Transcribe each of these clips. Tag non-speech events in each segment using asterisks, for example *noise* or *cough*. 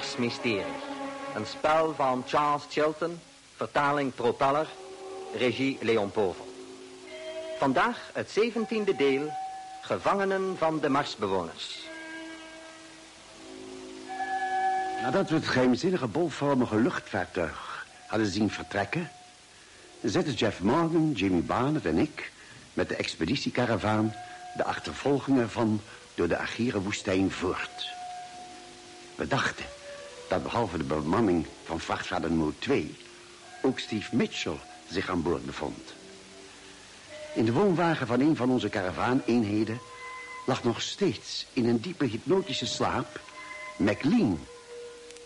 Het Marsmysterie. Een spel van Charles Chilton, vertaling Propeller, regie Leon Povel. Vandaag het zeventiende deel, Gevangenen van de Marsbewoners. Nadat we het geheimzinnige bolvormige luchtvaartuig hadden zien vertrekken... zetten Jeff Morgan, Jimmy Barnett en ik... met de expeditiekaravaan de achtervolgingen van door de Agire woestijn voort. We dachten dat behalve de bemanning van vrachtvader Mo 2... ook Steve Mitchell zich aan boord bevond. In de woonwagen van een van onze karavaaneenheden... lag nog steeds in een diepe hypnotische slaap... McLean,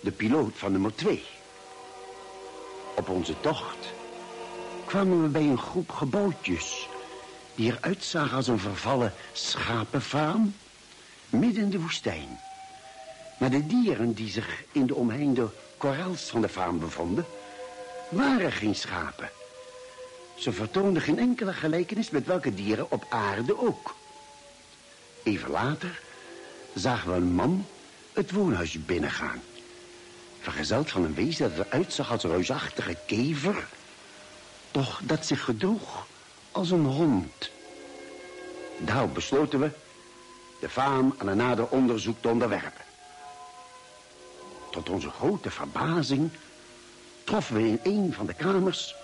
de piloot van nummer 2. Op onze tocht kwamen we bij een groep gebouwtjes... die eruit zagen als een vervallen schapenfaam... midden in de woestijn... Maar de dieren die zich in de omheinde korals van de faam bevonden... waren geen schapen. Ze vertoonden geen enkele gelijkenis met welke dieren op aarde ook. Even later zagen we een man het woonhuis binnengaan. Vergezeld van een wezen dat eruit zag als een reusachtige kever... toch dat zich gedroeg als een hond. Daarop besloten we de faam aan een nader onderzoek te onderwerpen. Tot onze grote verbazing troffen we in een van de kamers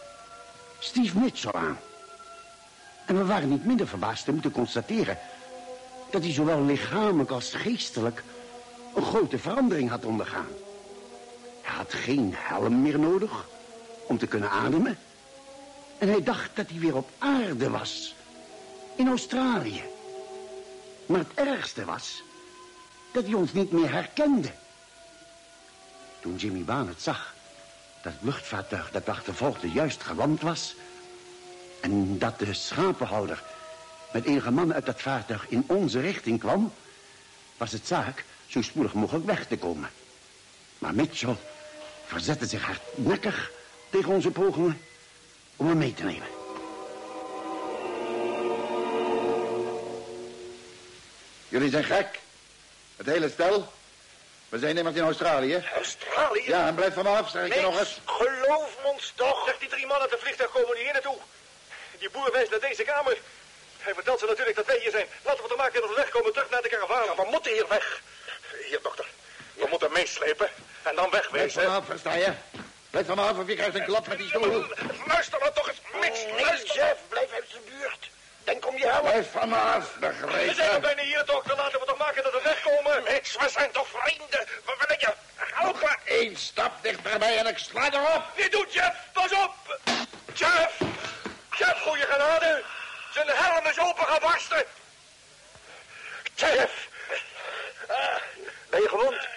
Steve Mitchell aan. En we waren niet minder verbaasd te moeten constateren... dat hij zowel lichamelijk als geestelijk een grote verandering had ondergaan. Hij had geen helm meer nodig om te kunnen ademen. En hij dacht dat hij weer op aarde was. In Australië. Maar het ergste was dat hij ons niet meer herkende. Toen Jimmy Baan het zag dat het luchtvaartuig dat achtervolgde juist geland was... en dat de schapenhouder met enige mannen uit dat vaartuig in onze richting kwam... was het zaak zo spoedig mogelijk weg te komen. Maar Mitchell verzette zich hardnekkig tegen onze pogingen om hem mee te nemen. Jullie zijn gek. Het hele stel. We zijn immers in Australië. Australië? Ja, en blijf van me af, zeg ik je nog eens. geloof ons toch. Zeg, die drie mannen uit de vliegtuig komen hier naartoe. Die boer wijst naar deze kamer. Hij vertelt ze natuurlijk dat wij hier zijn. Laten we het maken en ons wegkomen terug naar de karavaan. Ja, we moeten hier weg. Hier, dokter. We moeten meeslepen en dan Blijf wegwezen. van me af, versta je? Blijf van me af of je krijgt een klap met die stoel. Luister nou toch eens, Mitch. luister. Chef, blijf uit zijn buurt. Denk om je helm. Blijf van me af, We zijn al begrepen? bijna hier, dokter. Laten we toch maken dat we wegkomen. Mitch, we zijn toch vrienden. Wat wil je? Help me. Eén stap dichterbij en ik sla erop. Niet doen, Jeff. Pas op. Jeff. Jeff, goeie genade. Zijn helm is opengebarsten. Jeff. ben je gewond?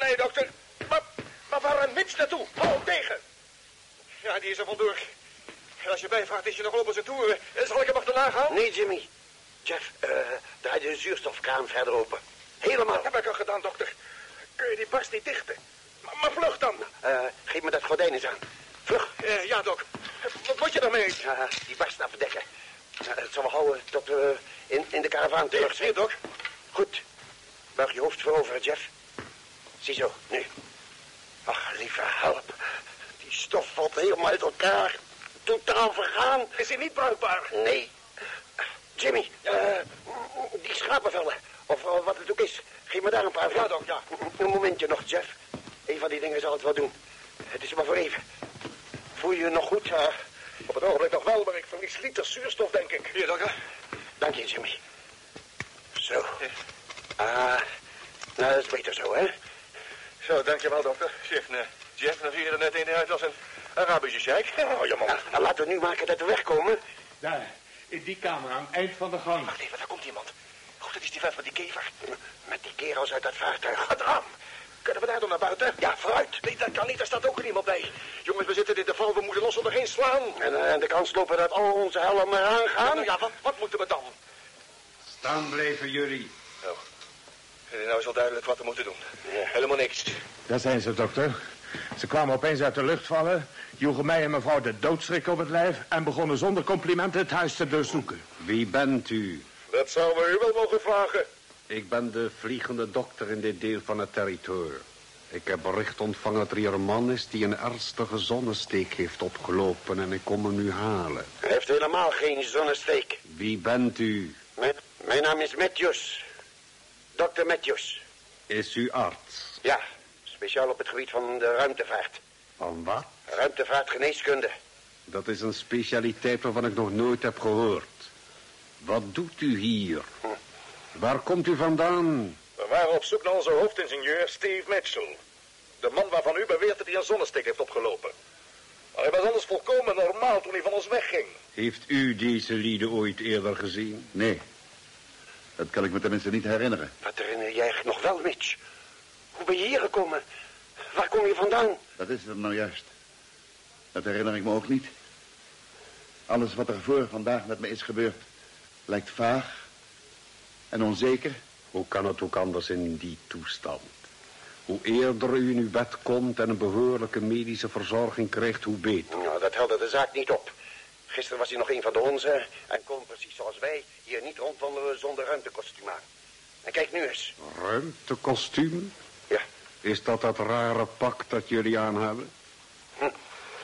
Nee, dokter. Maar, maar waar rent Mitch naartoe? Hou hem tegen. Ja, die is er vandoor. En als je bijvraagt, is je nog op zijn toeren. Zal ik hem achterna gaan? Nee, Jimmy. Jeff, eh draai de zuurstofkraan verder open. Helemaal. Heb ik al gedaan, dokter. Kun je die barst niet dichten? Maar, maar vlug dan. Eh, geef me dat gordijn eens aan. Vlug. Eh, ja, dok. Wat moet je daarmee? Die barst afdekken. Uh, het zal wel houden tot we in, in de karavaan terug zijn. Hier, dok. Goed. Buig je hoofd voorover, Jeff. Ziezo, nu. Ach, lieve help. Die stof valt helemaal uit elkaar. Totaal vergaan. Is hij niet bruikbaar? Nee. Jimmy, eh, die schapenvelden. Of eh, wat het ook is. Geef me daar een paar van. Ja, dok, ja. Een momentje nog, Jeff. Een van die dingen zal het wel doen. Het is maar voor even. Voel je je nog goed? Ja, op het ogenblik nog wel, maar ik verlies liters zuurstof, denk ik. Hier, dokter. Dank je, Jimmy. Zo. Ah, nou, dat is beter zo, hè? Zo, dankjewel, dokter. Jeff, ne, Jeff negeerde net een uit als een Sheik. *laughs* Oh, je man. Nou, laten we nu maken dat we wegkomen. Daar, In die kamer aan het eind van de gang. Wacht even, daar komt iemand. Goed, dat is die vent met die kever. Met die kerels uit dat vaartuig. Het raam. Kunnen we daar dan naar buiten? Ja, vooruit. Nee, dat kan niet. Daar staat ook iemand bij. Jongens, we zitten in de val. We moeten los onderheen slaan. En, eh, en de kans lopen dat al onze helmen eraan gaan? Nou ja, wat, wat moeten we dan? Staan blijven jullie. Nou, nou is al duidelijk wat we moeten doen. Helemaal niks. Daar zijn ze, dokter. Ze kwamen opeens uit de lucht vallen, joegen mij en mevrouw de doodschrik op het lijf... en begonnen zonder complimenten het huis te doorzoeken. Wie bent u? Dat zouden we u wel mogen vragen. Ik ben de vliegende dokter in dit deel van het territorium. Ik heb bericht ontvangen dat er hier een man is die een ernstige zonnesteek heeft opgelopen en ik kom hem nu halen. Hij heeft helemaal geen zonnesteek. Wie bent u? Mijn, mijn naam is Matthews. Dr. Matthews. Is u arts? Ja, speciaal op het gebied van de ruimtevaart. Van wat? Ruimtevaartgeneeskunde. Dat is een specialiteit waarvan ik nog nooit heb gehoord. Wat doet u hier? Waar komt u vandaan? We waren op zoek naar onze hoofdingenieur Steve Mitchell. De man waarvan u beweert dat hij een zonnesteek heeft opgelopen. Maar hij was anders volkomen normaal toen hij van ons wegging. Heeft u deze lieden ooit eerder gezien? Nee. Dat kan ik me tenminste niet herinneren. Wat herinner jij nog wel, Mitch? Hoe ben je hier gekomen? Waar kom je vandaan? Dat is het nou juist. Dat herinner ik me ook niet. Alles wat er voor vandaag met me is gebeurd... lijkt vaag en onzeker. Hoe kan het ook anders in die toestand? Hoe eerder u in uw bed komt en een behoorlijke medische verzorging krijgt, hoe beter. Nou, dat heldert de zaak niet op. Gisteren was hij nog een van de onze en kon precies zoals wij hier niet rondwandelen zonder ruimtekostuum aan. En kijk nu eens. Ruimtekostuum? Is dat dat rare pak dat jullie aan hebben? Hm.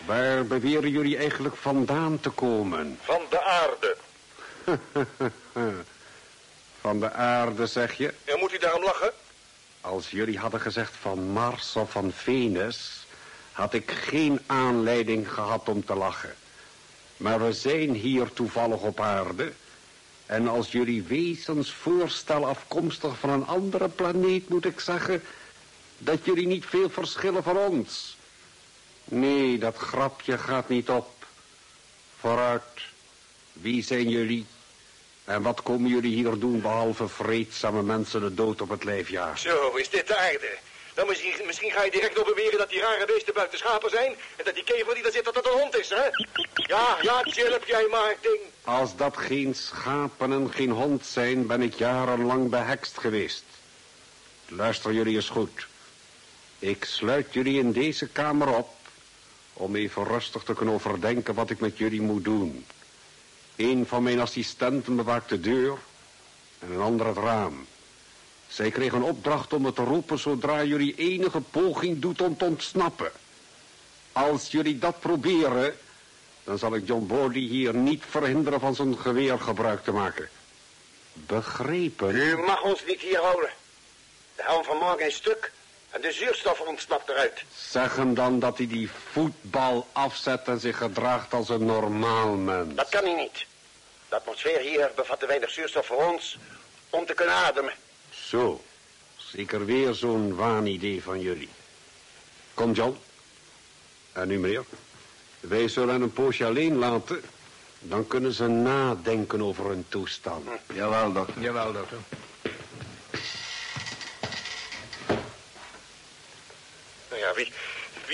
Waar beweren jullie eigenlijk vandaan te komen? Van de aarde. *laughs* Van de aarde, zeg je? En moet u daarom lachen? Als jullie hadden gezegd van Mars of van Venus... had ik geen aanleiding gehad om te lachen. Maar we zijn hier toevallig op aarde... en als jullie wezens voorstellen afkomstig van een andere planeet... moet ik zeggen dat jullie niet veel verschillen van ons. Nee, dat grapje gaat niet op. Vooruit, wie zijn jullie... En wat komen jullie hier doen behalve vreedzame mensen de dood op het lijf jagen? Zo, is dit de aarde? Dan misschien, misschien ga je direct op beweren dat die rare beesten buiten schapen zijn... en dat die kever die daar zit, dat het een hond is, hè? Ja, ja, chillip jij maar, ding. Als dat geen schapen en geen hond zijn, ben ik jarenlang behekst geweest. Luister jullie eens goed. Ik sluit jullie in deze kamer op... om even rustig te kunnen overdenken wat ik met jullie moet doen. Een van mijn assistenten bewaakt de deur en een ander het raam. Zij kregen een opdracht om het te roepen zodra jullie enige poging doet om te ontsnappen. Als jullie dat proberen, dan zal ik John Bordy hier niet verhinderen van zijn geweer gebruik te maken. Begrepen? U mag ons niet hier houden. De helm van morgen is stuk en de zuurstof ontsnapt eruit. Zeg hem dan dat hij die voetbal afzet en zich gedraagt als een normaal mens. Dat kan hij niet. De atmosfeer hier bevat te weinig zuurstof voor ons om te kunnen ademen. Zo, zeker weer zo'n waanidee van jullie. Kom, John. En nu, meneer. Wij zullen hen een poosje alleen laten. Dan kunnen ze nadenken over hun toestand. Jawel, dokter. Jawel, dokter.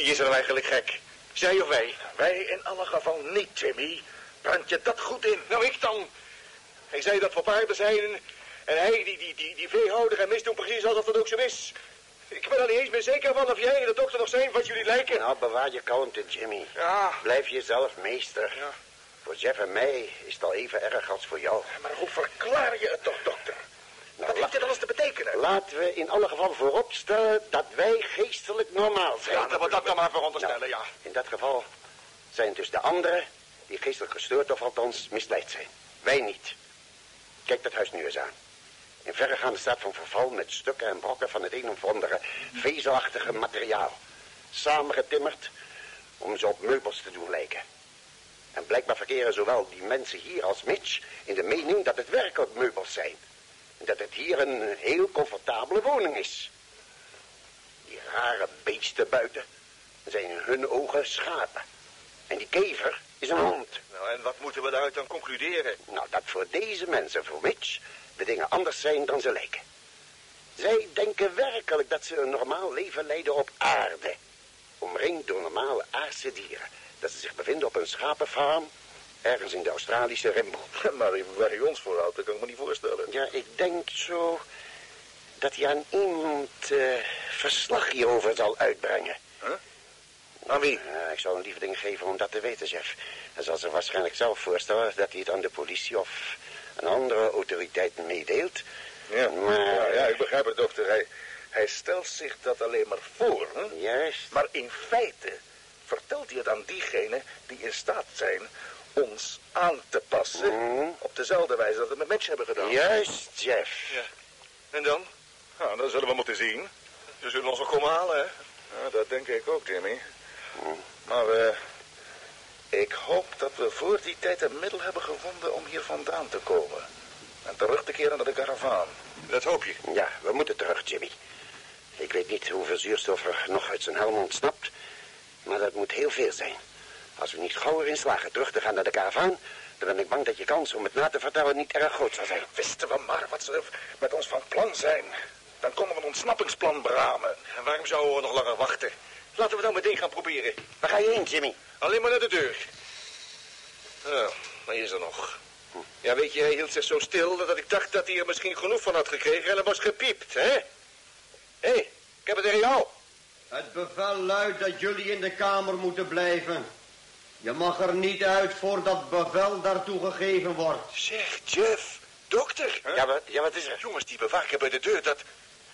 Wie is er nou eigenlijk gek? Zij of wij? Wij in alle geval niet, Jimmy. Brand je dat goed in? Nou, ik dan. Hij zei dat we op aarde zijn en hij, die, die, die, die veehouder en mis doen precies alsof dat ook zo is. Ik ben er niet eens meer zeker van of jij en de dokter nog zijn wat jullie lijken. Nou, bewaar je kalmte, Jimmy. Ja, Blijf jezelf meester. Ja. Voor Jeff en mij is het al even erg als voor jou. maar hoe verklaar je het toch, dokter? Nou, Wat heeft dit alles te betekenen? Laten we in alle geval vooropstellen dat wij geestelijk normaal zijn. Ja, laten we dat dan maar veronderstellen, ja. In dat geval zijn dus de anderen die geestelijk gestoord of althans misleid zijn. Wij niet. Kijk dat huis nu eens aan. In verregaande staat van verval met stukken en brokken van het een of andere vezelachtige materiaal. Samengetimmerd om ze op meubels te doen lijken. En blijkbaar verkeren zowel die mensen hier als Mitch in de mening dat het werkelijk meubels zijn. Dat het hier een heel comfortabele woning is. Die rare beesten buiten zijn in hun ogen schapen. En die kever is een hond. Nou, en wat moeten we daaruit dan concluderen? Nou, dat voor deze mensen, voor Mitch, de dingen anders zijn dan ze lijken. Zij denken werkelijk dat ze een normaal leven leiden op aarde. Omringd door normale aardse dieren. Dat ze zich bevinden op een schapenfarm ergens in de Australische Rimbo. Maar waar hij ons voor houdt, dat kan ik me niet voorstellen. Ja, ik denk zo dat hij aan iemand eh, verslag hierover zal uitbrengen. Aan wie? Ja, ik zou een lieve ding geven om dat te weten, chef. Hij zal zich waarschijnlijk zelf voorstellen dat hij het aan de politie of een andere autoriteit meedeelt. Ja, Maar- ja, ja, ik begrijp het, dokter. Hij, hij stelt zich dat alleen maar voor, hè? Juist. Maar in feite vertelt hij het aan diegenen die in staat zijn ons aan te passen... Mhm. op dezelfde wijze dat we met mensen hebben gedaan. Juist, chef. Ja. En dan? Nou, dan zullen we moeten zien. Ze zullen ons wel komen halen, hè? Ja, dat denk ik ook, Jimmy. Maar eh, ik hoop dat we voor die tijd een middel hebben gevonden om hier vandaan te komen. En terug te keren naar de karavaan. Dat hoop je. Ja, we moeten terug, Jimmy. Ik weet niet hoeveel zuurstof er nog uit zijn helm ontsnapt. Maar dat moet heel veel zijn. Als we niet gauw erin slagen terug te gaan naar de karavaan... dan ben ik bang dat je kans om het na te vertellen niet erg groot zal zijn. Wisten we maar wat ze met ons van plan zijn. Dan konden we een ontsnappingsplan beramen. En waarom zouden we nog langer wachten? Laten we nou meteen gaan proberen. Waar ga je heen, Jimmy? Alleen maar naar de deur. Maar hier is er nog. Ja, weet je, hij hield zich zo stil dat ik dacht dat hij er misschien genoeg van had gekregen en er was gepiept, hè? Hé, hey, ik heb het tegen jou. Het bevel luidt dat jullie in de kamer moeten blijven. Je mag er niet uit voordat bevel daartoe gegeven wordt. Zeg, Jeff, dokter. Ja, wat, ja, wat is er? Jongens, die bewaker bij de deur, dat,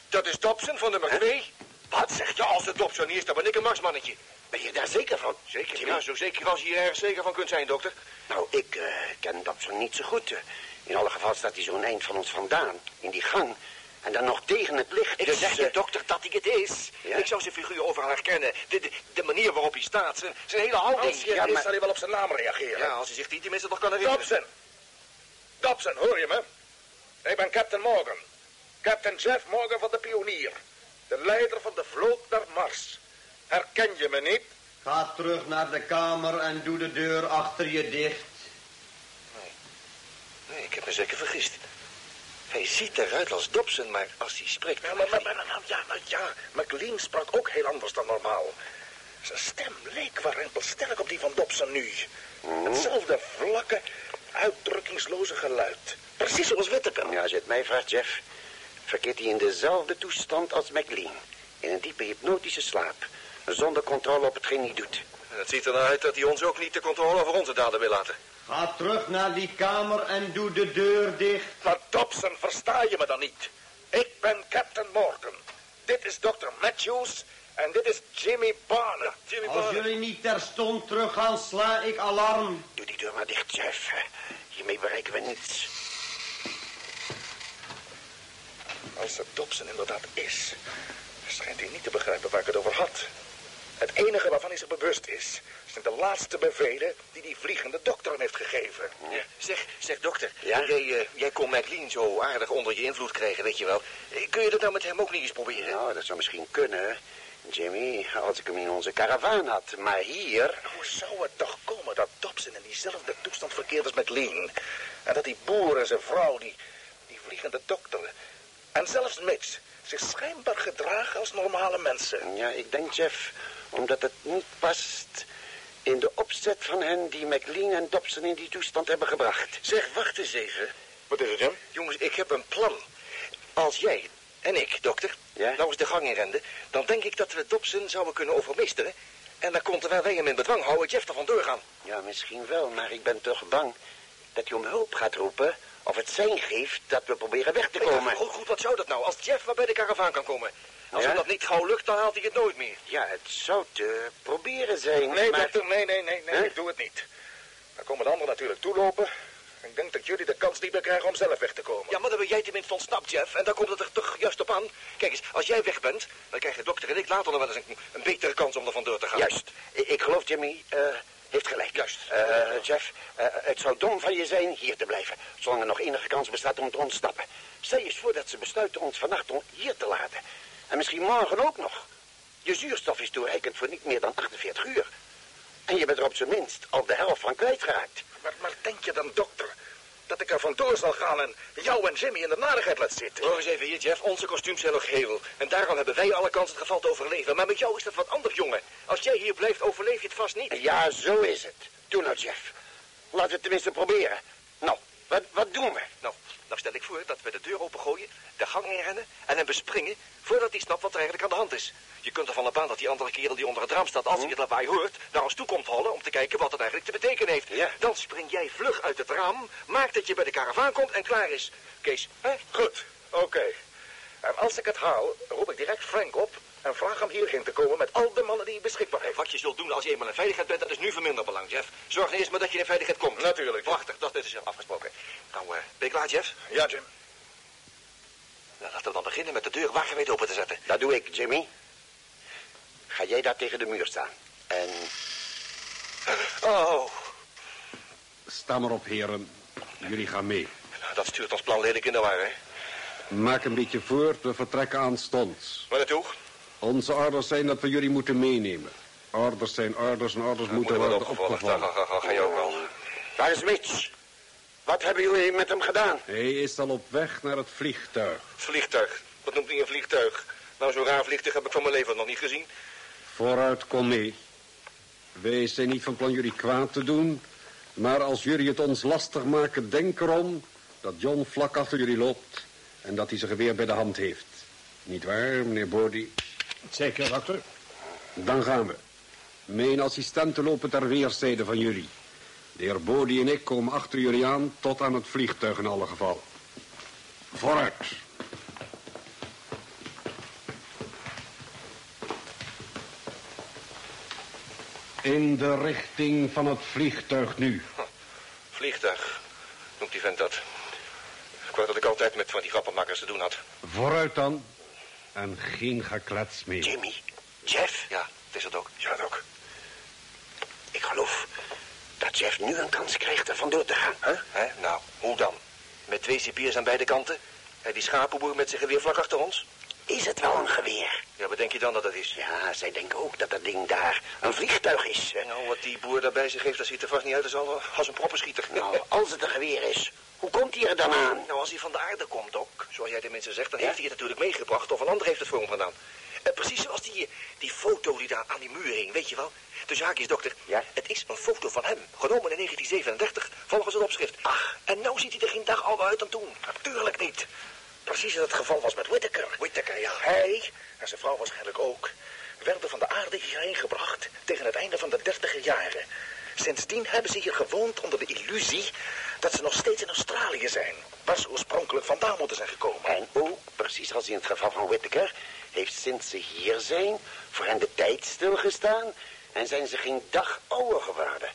dat is Dobson van nummer 2. Wat zeg je? Als het Dobson niet is, dan ben ik een marsmannetje. Ben je daar zeker van? Zeker, Jimmy? ja, zo zeker als je er erg zeker van kunt zijn, dokter. Nou, ik eh, ken Dobson niet zo goed. In alle geval staat hij zo'n eind van ons vandaan, in die gang. En dan nog tegen het licht. Ik dus, zeg je, eh, dokter, dat hij het is. Ja? Ik zou zijn figuur overal herkennen. De, de, de manier waarop hij staat, zijn, zijn hele houding. Als je Ja, is, maar- zal hij wel op zijn naam reageren. Ja, als hij zich die tenminste nog kan herinneren. Dobson. Dobson, hoor je me? Ik ben Captain Morgan. Captain Jeff Morgan van de Pionier. De leider van de vloot naar Mars. Herken je me niet? Ga terug naar de kamer en doe de deur achter je dicht. Nee, ik heb me zeker vergist. Hij ziet eruit als Dobson, maar als hij spreekt... Ja, maar, maar, maar, maar- ja, maar ja, McLean sprak ook heel anders dan normaal. Zijn stem leek warempelsterk op die van Dobson nu. Hetzelfde vlakke, uitdrukkingsloze geluid. Precies zoals Wittepen. Ja, als je het mij vraagt, Jeff, verkeert hij in dezelfde toestand als McLean. In een diepe hypnotische slaap. Zonder controle op hetgeen hij doet. En het ziet er nou uit dat hij ons ook niet de controle over onze daden wil laten. Ga terug naar die kamer en doe de deur dicht. Maar Dobson, versta je me dan niet? Ik ben Captain Morgan. Dit is Dr. Matthews en dit is Jimmy Barner. Jimmy Als jullie niet terstond teruggaan, sla ik alarm. Doe die deur maar dicht, Jeff. Hiermee bereiken we niets. Als het Dobson inderdaad is, schijnt hij niet te begrijpen waar ik het over had. Het enige waarvan hij zich bewust is, zijn de laatste bevelen die die vliegende dokter hem heeft gegeven. Ja, zeg, zeg dokter, Ja? jij, eh, jij kon McLean zo aardig onder je invloed krijgen, weet je wel. Eh, Kun je dat nou met hem ook niet eens proberen? Nou, dat zou misschien kunnen, Jimmy, als ik hem in onze karavaan had. Maar hier... Hoe zou het toch komen dat Dobson in diezelfde toestand verkeert als McLean? En dat die boer en zijn vrouw, die, die vliegende dokter... en zelfs Mitch zich schijnbaar gedragen als normale mensen. Ja, ik denk, Jeff, omdat het niet past in de opzet van hen die McLean en Dobson in die toestand hebben gebracht. Zeg, wacht eens even. Wat is het, Jim? Jongens, ik heb een plan. Als jij en ik, dokter, Ja? nou eens de gang in renden... dan denk ik dat we Dobson zouden kunnen overmeesteren. En dan komt terwijl wij hem in bedwang houden, Jeff er vandoor gaan. Ja, misschien wel, maar ik ben toch bang dat hij om hulp gaat roepen... of het zijn geeft dat we proberen weg te komen. Ja, goed, goed, wat zou dat nou? Als Jeff maar bij de karavaan kan komen. Als Ja? dat niet gauw lukt, dan haalt hij het nooit meer. Ja, het zou te proberen zijn, Nee, maar... dokter, nee, nee, nee, nee, ik doe het niet. Dan komen de anderen natuurlijk toelopen. Ik denk dat jullie de kans niet meer krijgen om zelf weg te komen. Ja, maar dan ben jij tenminste ontsnapt, Jeff. En dan komt het er toch juist op aan. Kijk eens, als jij weg bent, dan krijgen dokter en ik later nog wel eens een, een betere kans om er vandoor te gaan. Juist. Ik, geloof Jimmy eh, heeft gelijk. Juist. Eh, Jeff, eh, het zou dom van je zijn hier te blijven... zolang er nog enige kans bestaat om te ontsnappen. Stel je eens voor dat ze besluiten ons vannacht om hier te laten. En misschien morgen ook nog. Je zuurstof is toereikend voor niet meer dan 48 uur. En je bent er op zijn minst al de helft van kwijtgeraakt. Maar, maar denk je dan, dokter, dat ik er vandoor zal gaan en jou en Jimmy in de narigheid laat zitten? Hoor eens even hier, Jeff. Onze kostuums zijn nog geheel. En daarom hebben wij alle kans het geval te overleven. Maar met jou is dat wat anders, jongen. Als jij hier blijft, overleef je het vast niet. Ja, zo is het. Doe nou, Jeff. Laten we het tenminste proberen. Nou, wat, wat doen we? Nou, nou stel ik voor dat we de deur opengooien, de gang inrennen en hem bespringen voordat hij snapt wat er eigenlijk aan de hand is. Je kunt ervan op aan dat die andere kerel die onder het raam staat, als hij het lawaai hoort, naar ons toe komt hollen om te kijken wat het eigenlijk te betekenen heeft. Ja. Dan spring jij vlug uit het raam, maak dat je bij de karavaan komt en klaar is. Kees, hè? Goed, oké. En als ik het haal, roep ik direct Frank op en vraag hem hierheen te komen met al de mannen die hij beschikbaar heeft. Wat je zult doen als je eenmaal in veiligheid bent, dat is nu van minder belang, Jeff. Zorg eerst maar dat je in veiligheid komt. Natuurlijk. Prachtig, dat is dus afgesproken. Nou, eh, ben je klaar, Jeff? Ja, Jim. Nou, laten we dan beginnen met de deur wagenwijd open te zetten. Dat doe ik, Jimmy. Ga jij daar tegen de muur staan. En Oh, Sta maar op, heren. Jullie gaan mee. nou, dat stuurt ons plan lelijk in de war, hè? Maak een beetje voort, we vertrekken aanstonds. Waar naartoe? Onze orders zijn dat we jullie moeten meenemen. Orders zijn orders en orders moeten Moet worden opgevolgd. Ga, opgevolgd. ga, ga, ga je ook al. waar is Mitch? Wat hebben jullie met hem gedaan? Hij is al op weg naar het vliegtuig. Vliegtuig. Wat noemt hij een vliegtuig? Nou, zo'n raar vliegtuig heb ik van mijn leven nog niet gezien. Vooruit, kom mee. Wij zijn niet van plan jullie kwaad te doen... maar als jullie het ons lastig maken, denk erom... dat John vlak achter jullie loopt... en dat hij zijn geweer bij de hand heeft. Niet waar, meneer Bodie? Zeker, dokter. Dan gaan we. Mijn assistenten lopen ter weerszijde van jullie. De heer Bodie en ik komen achter jullie aan... tot aan het vliegtuig in alle geval. Vooruit. In de richting van het vliegtuig nu. Vliegtuig. Noemt die vent dat. Ik wou dat ik altijd met van die grappenmakers te doen had. Vooruit dan. En geen geklets meer. Jimmy, Jeff, Ja, het is het ook. Ja, dat ook. ik geloof dat Jeff nu een kans krijgt er vandoor te gaan. Hè? Hè? Nou, hoe dan? Met twee cipiers aan beide kanten? En die schapenboer met zijn geweer vlak achter ons? Is het wel een geweer? Ja, wat denk je dan dat het is? Ja, zij denken ook dat dat ding daar een vliegtuig is. Nou, wat die boer daarbij zich heeft, dat ziet er vast niet uit als, al- als een proppenschieter. Nou, als het een geweer is, hoe komt hij er dan aan? Nou, als hij van de aarde komt ook, zoals jij tenminste zegt, dan Ja? heeft hij het natuurlijk meegebracht of een ander heeft het voor hem gedaan. Eh, precies zoals die, die foto die daar aan die muur hing, weet je wel? Dus haakjes, dokter, Ja? het is een foto van hem, genomen in 1937, volgens het opschrift. Ach, en nou ziet hij er geen dag ouder uit dan toen. Natuurlijk niet. Precies als het geval was met Whittaker. Whittaker, ja. Hij, en zijn vrouw waarschijnlijk ook, werden van de aarde hierheen gebracht tegen het einde van de dertiger jaren. Sindsdien hebben ze hier gewoond onder de illusie dat ze nog steeds in Australië zijn, waar ze oorspronkelijk vandaan moeten zijn gekomen. En ook, precies als in het geval van Whittaker, heeft sinds ze hier zijn voor hen de tijd stilgestaan en zijn ze geen dag ouder geworden.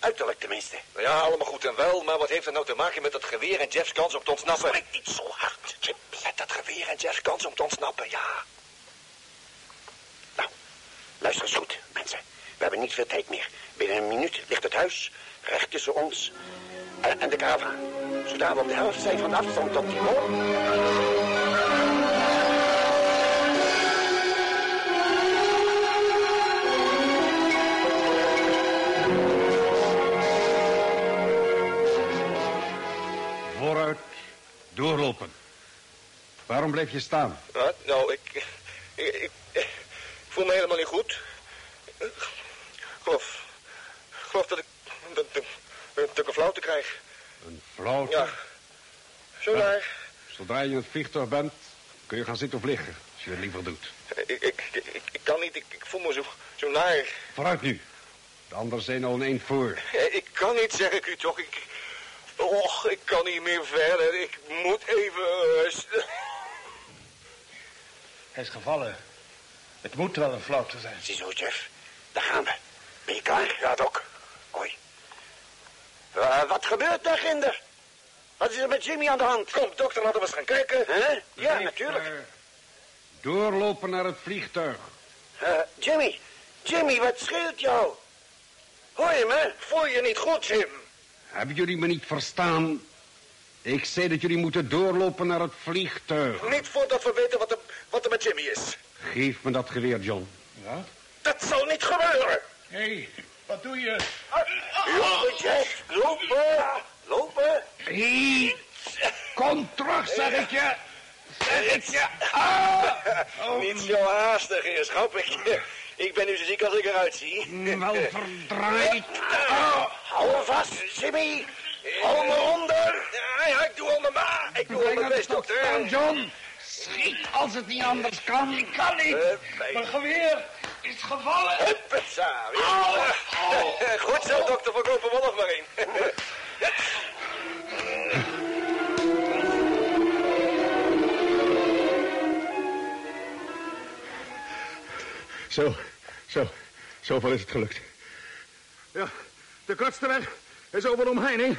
Uiterlijk tenminste. Nou ja, allemaal goed en wel, maar wat heeft dat nou te maken met dat geweer en Jeff's kans om te ontsnappen? Spreek niet zo hard, Chip. Met dat geweer en Jeff's kans om te ontsnappen, ja. Nou, luister eens goed, mensen. We hebben niet veel tijd meer. Binnen een minuut ligt het huis recht tussen ons en, en de karavaan. Zodra we op de helft zijn van de afstand tot die boom... Vooruit. Doorlopen. Waarom blijf je staan? Wat? Nou, ik, ik, ik, ik voel me helemaal niet goed. Ik geloof, ik geloof dat ik, dat, dat, dat een flauwte krijg. Een flauwte. Ja, zo daar. Zodra je in het vliegtuig bent, kun je gaan zitten of liggen. Als je het liever doet. Ik, ik, ik, ik, ik kan niet, ik, ik voel me zo, zo naar. Vooruit nu. De anderen zijn al een eind voor. Ik kan niet, zeg ik u toch. Ik, och, ik kan niet meer verder. Ik moet even rusten. Hij is gevallen. Het moet wel een flauwte zijn. Ziezo, Jeff. Daar gaan we. Ben je klaar? Ja, Doc. Hoi. Eh, wat gebeurt daar, Ginder? Wat is er met Jimmy aan de hand? Kom, dokter, laten we eens gaan kijken. Hè? Ja, natuurlijk. Doorlopen naar het vliegtuig. Eh, Jimmy, Jimmy, wat scheelt jou? Hoor je me? Voel je niet goed, Jim? Hebben jullie me niet verstaan? Ik zei dat jullie moeten doorlopen naar het vliegtuig. Niet voordat we weten wat er, wat er met Jimmy is. Geef me dat geweer, John. Ja? Dat zal niet gebeuren. Hé, hey, Wat doe je? Lopen, Jeff. Lopen. Lopen. Hey, kom terug, zeg ik je. Zeg ik je. Ah! Oh, *laughs* Niet zo haastig, heerschap. Ik, *laughs* ik ben nu zo ziek als ik eruit zie. wel verdraaid. *laughs* Ah! Hou hem vast, Jimmy. Hou me onder. Ja, ja, ik doe onder maar. Ik doe onder best, dokter. staan, John. Schiet als het niet anders kan. Ik kan niet. Nee. Mijn geweer is gevallen. Huppatsa. Au, *laughs* Goed zo, dokter. Verkoop hem nog maar één. *laughs* Zo, zo, zoveel is het gelukt. Ja, de kortste weg is over de omheining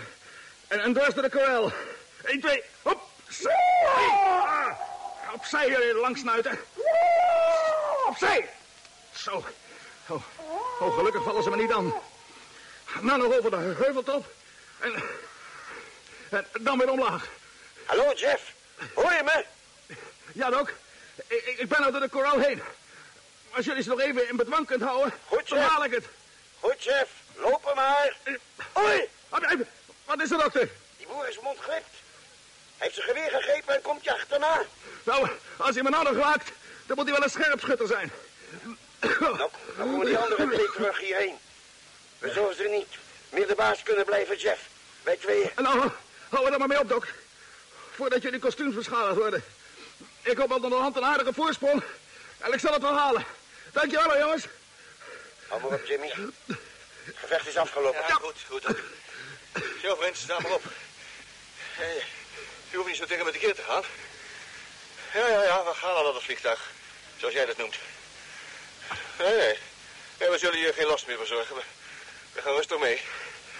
en, en dwars door de korel. 1, 2, hop, zo! Ah, opzij, eh, langsnuiten. Opzij! Zo. Oh, oh, gelukkig vallen ze me niet aan. Nou nog over de heuveltop en, en dan weer omlaag. Hallo, Jeff. Hoor je me? Ja, Doc, ik, ik- ben door de koraal heen. Als jullie ze nog even in bedwang kunt houden, Goed, dan haal ik het. Goed, Jeff. Lopen maar. Oei. Wat, even- wat is er, dokter? Die boer is mond glipt. Hij heeft zijn geweer gegrepen en komt je achterna. Nou, als hij me nou nog raakt, dan moet hij wel een scherpschutter zijn. Nou, dan komen die anderen weer terug hierheen. We zullen ze niet meer de baas kunnen blijven, Jeff. Wij tweeën. Nou, hou er dan maar mee op, Doc. Voordat jullie kostuums beschadigd worden. Ik hoop al onderhand een aardige voorsprong. En ik zal het wel halen. Dankjewel, jongens. Hou maar op, Jimmy. Het gevecht is afgelopen. Ja, goed, goed. Zo, vriend, sta maar op. Hey, je hoeft niet zo tegen me tekeer te gaan. Ja, ja, ja, we gaan al naar het vliegtuig. Zoals jij dat noemt. Nee, nee. Nee, we zullen je geen last meer bezorgen. We, we gaan rustig mee.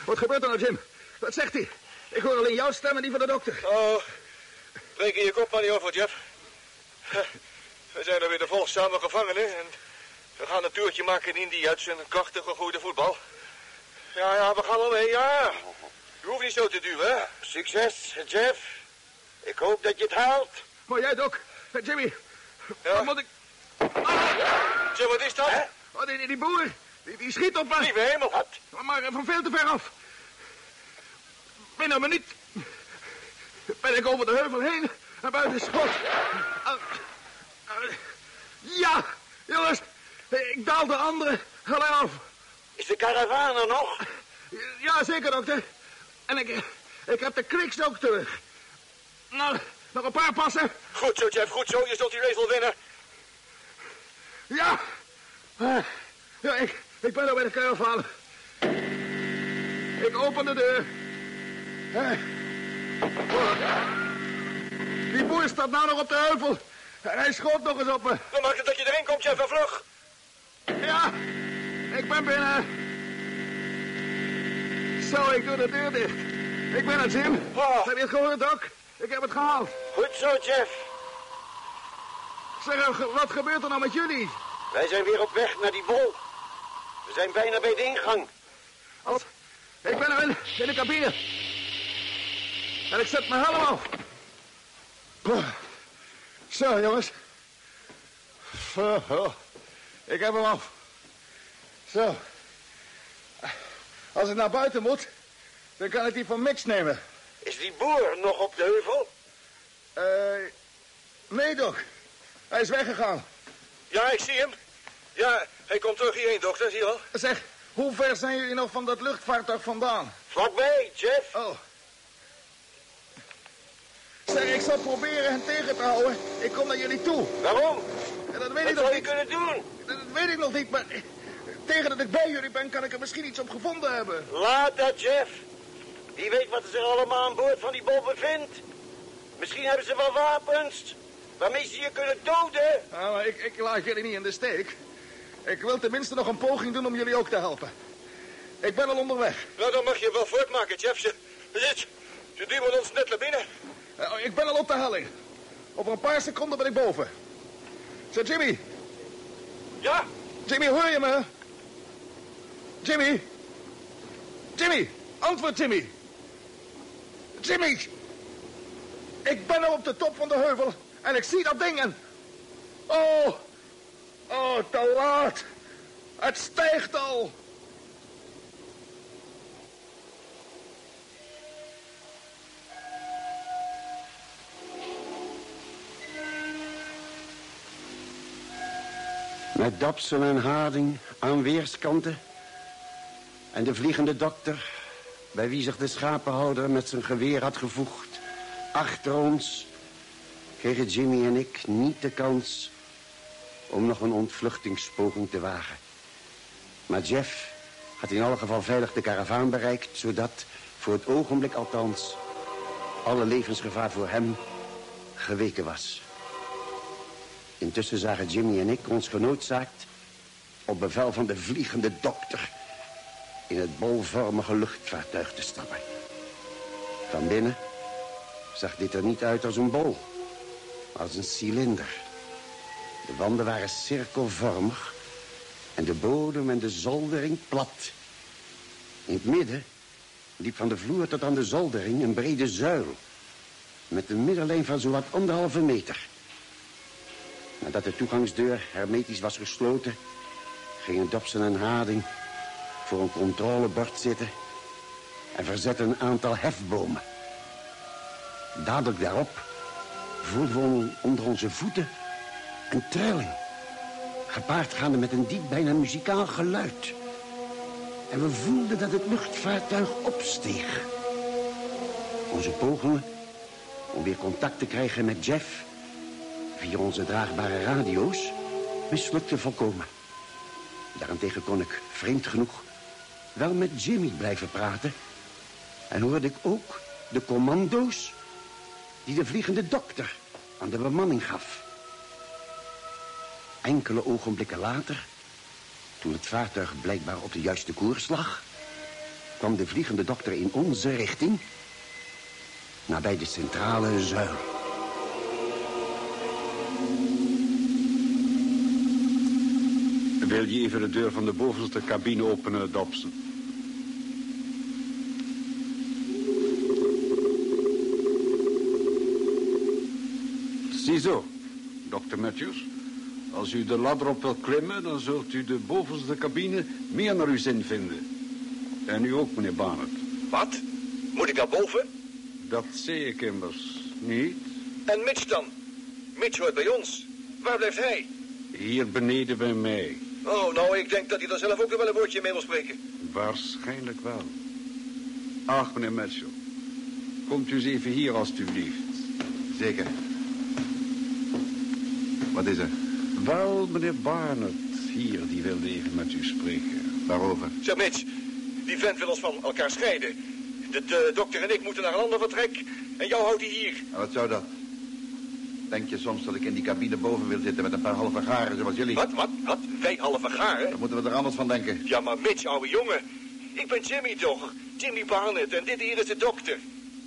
Wat gebeurt er nou, Jim? Wat zegt hij? Ik hoor alleen jouw stem en die van de dokter. Oh, breek in je kop maar niet over, Jeff. We zijn er weer de volgzame gevangenen en we gaan een toertje maken in Indië uit zijn krachtige goede voetbal. Ja, ja, we gaan wel mee, ja. Je hoeft niet zo te duwen, hè. Succes, Jeff. Ik hoop dat je het haalt. Maar jij, Doc. Eh, Jimmy. Ja. Wat moet ik... Zeg, wat is dat? Hè? Oh, die, die, boer. Die, die schiet op me. Lieve hemel. Wat? Maar eh, van veel te ver af. Binnen een minuut ben ik over de heuvel heen en buiten schot. Ah, ah, ja, jongens, ik daal de andere gelijk af. Is de karavaan er nog? Ja, zeker, dokter. En ik, ik heb de kriks ook terug. Nou, nog een paar passen. Goed zo, Jeff, goed zo. Je zult die race wel winnen. Ja. Ah, Ja, ik, ik ben er bij de karavaan. Ik open de deur. Eh. Die boer staat nou nog op de heuvel. En hij schoot nog eens op me. Dan maakt het dat je erin komt, Jeff, en vlug. Ja, ik ben binnen. Zo, ik doe de deur dicht. Ik ben het, Jim. Oh. Heb je het gehoord, Doc? Ik heb het gehaald. Goed zo, Jeff. Zeg, eh, wat gebeurt er nou met jullie? Wij zijn weer op weg naar die bol. We zijn bijna bij de ingang. Als, ik ben erin, in de cabine. En ik zet mijn helm af. Zo, jongens. Oh. Ik heb hem af. Zo. Als ik naar buiten moet, dan kan ik die van Mix nemen. Is die boer nog op de heuvel? Eh, nee, Doc. Hij is weggegaan. Ja, ik zie hem. Ja, hij komt terug hierheen, dokter, zie je wel. Zeg, hoe ver zijn jullie nog van dat luchtvaartuig vandaan? Vlakbij, Jeff. Oh. Zeg, ik zal proberen hen tegen te houden. Ik kom naar jullie toe. Waarom? Dat weet Wat ik nog zou je niet. kunnen doen? Dat weet ik nog niet, maar... Tegen dat ik bij jullie ben, kan ik er misschien iets op gevonden hebben. Laat dat, Jeff. Wie weet wat er zich allemaal aan boord van die bol bevindt. Misschien hebben ze wel wapens waarmee ze je kunnen doden. Nou, maar ik, ik laat jullie niet in de steek. Ik wil tenminste nog een poging doen om jullie ook te helpen. Ik ben al onderweg. Nou, dan mag je wel voortmaken, Jeff. Ze, ze, ze duwen ons net naar binnen. Eh, ik ben al op de helling. Over een paar seconden ben ik boven. Zeg, Jimmy. Ja, Jimmy, hoor je me? Jimmy? Jimmy, antwoord Jimmy. Jimmy! Ik ben nou op de top van de heuvel en ik zie dat ding en... Oh, oh, te laat. Het stijgt al. Met Dobson en Harding aan weerskanten. En de vliegende dokter, bij wie zich de schapenhouder met zijn geweer had gevoegd. Achter ons kregen Jimmy en ik niet de kans om nog een ontvluchtingspoging te wagen. Maar Jeff had in alle geval veilig de karavaan bereikt... zodat, voor het ogenblik althans, alle levensgevaar voor hem geweken was. Intussen zagen Jimmy en ik ons genoodzaakt... op bevel van de vliegende dokter... in het bolvormige luchtvaartuig te stappen. Van binnen zag dit er niet uit als een bol, maar als een cilinder. De wanden waren cirkelvormig en de bodem en de zoldering plat. In het midden liep van de vloer tot aan de zoldering een brede zuil... met een middenlijn van zowat anderhalve meter. Nadat de toegangsdeur hermetisch was gesloten... gingen Dobson en Harding voor een controlebord zitten... en verzetten een aantal hefbomen. Dadelijk daarop voelden we onder onze voeten een trilling. Gepaard gaande met een diep, bijna muzikaal geluid. En we voelden dat het luchtvaartuig opsteeg. Onze pogingen om weer contact te krijgen met Jeff... via onze draagbare radio's, mislukten volkomen. Daarentegen kon ik, vreemd genoeg, wel met Jimmy blijven praten... en hoorde ik ook de commando's die de vliegende dokter aan de bemanning gaf. Enkele ogenblikken later, toen het vaartuig blijkbaar op de juiste koers lag... kwam de vliegende dokter in onze richting... nabij de centrale zuil. Wil je even de deur van de bovenste cabine openen, Dobson? Ziezo, dokter Matthews. Als u de ladder op wilt klimmen, dan zult u de bovenste cabine meer naar uw zin vinden. En u ook, meneer Barnett. Wat? Moet ik naar boven? Dat zei ik immers niet. En Mitch dan? Mitch hoort bij ons. Waar blijft hij? Hier beneden bij mij. Oh, nou, ik denk dat hij er zelf ook wel een woordje mee wil spreken. Waarschijnlijk wel. Ach, meneer Mitchell. Komt u eens even hier, alstublieft. Zeker. Wat is er? Wel, meneer Barnett, hier, die wilde even met u spreken. Waarover? Zeg, Mitch, die vent wil ons van elkaar scheiden. De, de dokter en ik moeten naar een ander vertrek. En jou houdt hij hier. Nou, wat zou dat? Denk je soms dat ik in die cabine boven wil zitten met een paar halve garen zoals jullie? Wat, wat, wat? Wij halve garen? Dan moeten we er anders van denken. Ja, maar Mitch, ouwe jongen. Ik ben Jimmy toch? Jimmy Barnett en dit hier is de dokter.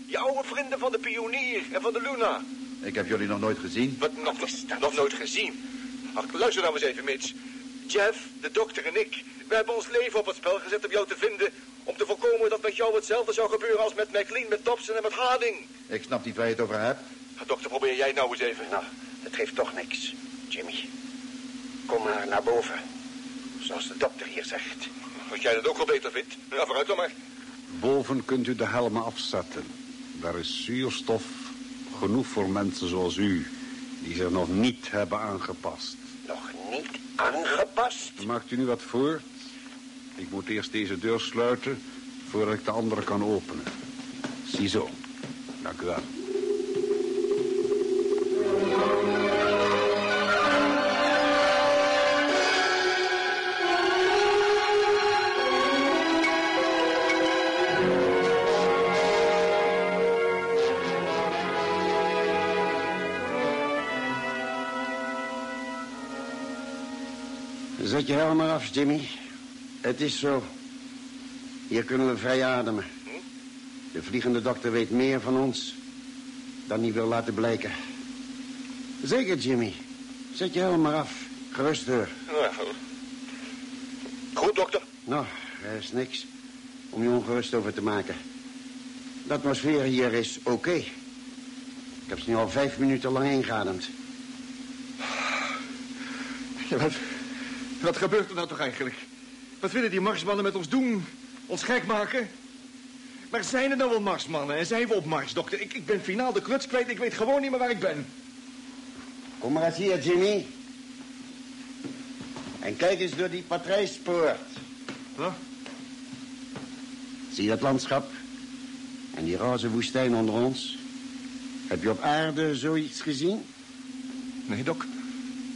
Je oude vrienden van de Pionier en van de Luna. Ik heb jullie nog nooit gezien. Wat, nog, nog nooit gezien? Ach, luister nou eens even, Mitch. Jeff, de dokter en ik, we hebben ons leven op het spel gezet om jou te vinden... om te voorkomen dat met jou hetzelfde zou gebeuren als met McLean, met Dobson en met Harding. Ik snap niet waar je het over hebt. Dokter, probeer jij het nou eens even. Nou, dat geeft toch niks, Jimmy. Kom maar naar boven. Zoals de dokter hier zegt. Als jij dat ook wel beter vindt, nou vooruit dan maar. Boven kunt u de helmen afzetten. Daar is zuurstof genoeg voor mensen zoals u... die zich nog niet hebben aangepast. Nog niet aangepast? Maakt u nu wat voor? Ik moet eerst deze deur sluiten... voordat ik de andere kan openen. Ziezo. Dank u wel. Zet je helm maar af, Jimmy. Het is zo. Hier kunnen we vrij ademen. De vliegende dokter weet meer van ons dan hij wil laten blijken. Zeker, Jimmy. Zet je helm maar af. Gerust deur. Goed, dokter. Nou, er is niks om je ongerust over te maken. De atmosfeer hier is oké. Ik heb ze nu al vijf minuten lang ingeademd. Ja, wat, wat gebeurt er nou toch eigenlijk? Wat willen die marsmannen met ons doen? Ons gek maken? Maar zijn er nou wel marsmannen en zijn we op Mars, dokter? Ik, ik ben finaal de kluts kwijt, ik weet gewoon niet meer waar ik ben. Kom maar eens hier, Jimmy. En kijk eens door die patrijspoort. Wat? Zie je dat landschap? En die roze woestijn onder ons? Heb je op aarde zoiets gezien? Nee, Dok.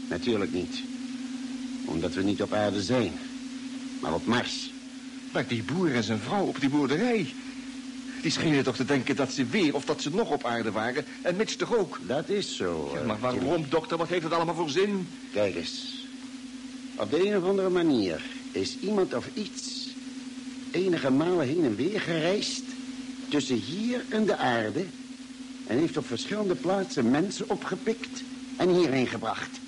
Natuurlijk niet. Omdat we niet op aarde zijn. Maar op Mars. Maar die boer en zijn vrouw op die boerderij. Die schenen toch te denken dat ze weer of dat ze nog op aarde waren. En Mitch toch ook. Dat is zo. Ja, eh, maar waarom, dokter? Wat heeft het allemaal voor zin? Kijk eens. Op de een of andere manier is iemand of iets enige malen heen en weer gereisd tussen hier en de aarde en heeft op verschillende plaatsen mensen opgepikt en hierheen gebracht.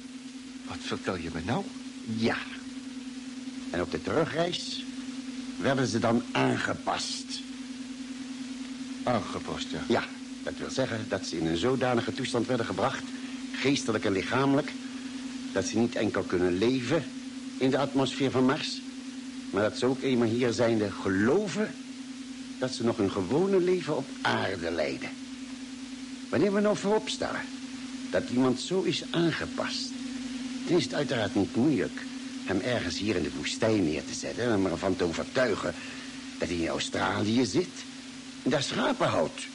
Wat vertel je me nou? Ja. En op de terugreis werden ze dan aangepast. Aangepast, ja. Ja, dat wil zeggen dat ze in een zodanige toestand werden gebracht, geestelijk en lichamelijk, dat ze niet enkel kunnen leven in de atmosfeer van Mars, maar dat ze ook eenmaal hier zijnde geloven dat ze nog een gewone leven op aarde leiden. Wanneer we nou voorop stellen dat iemand zo is aangepast, dan is het uiteraard niet moeilijk hem ergens hier in de woestijn neer te zetten en hem ervan te overtuigen dat hij in Australië zit en daar schapen houdt.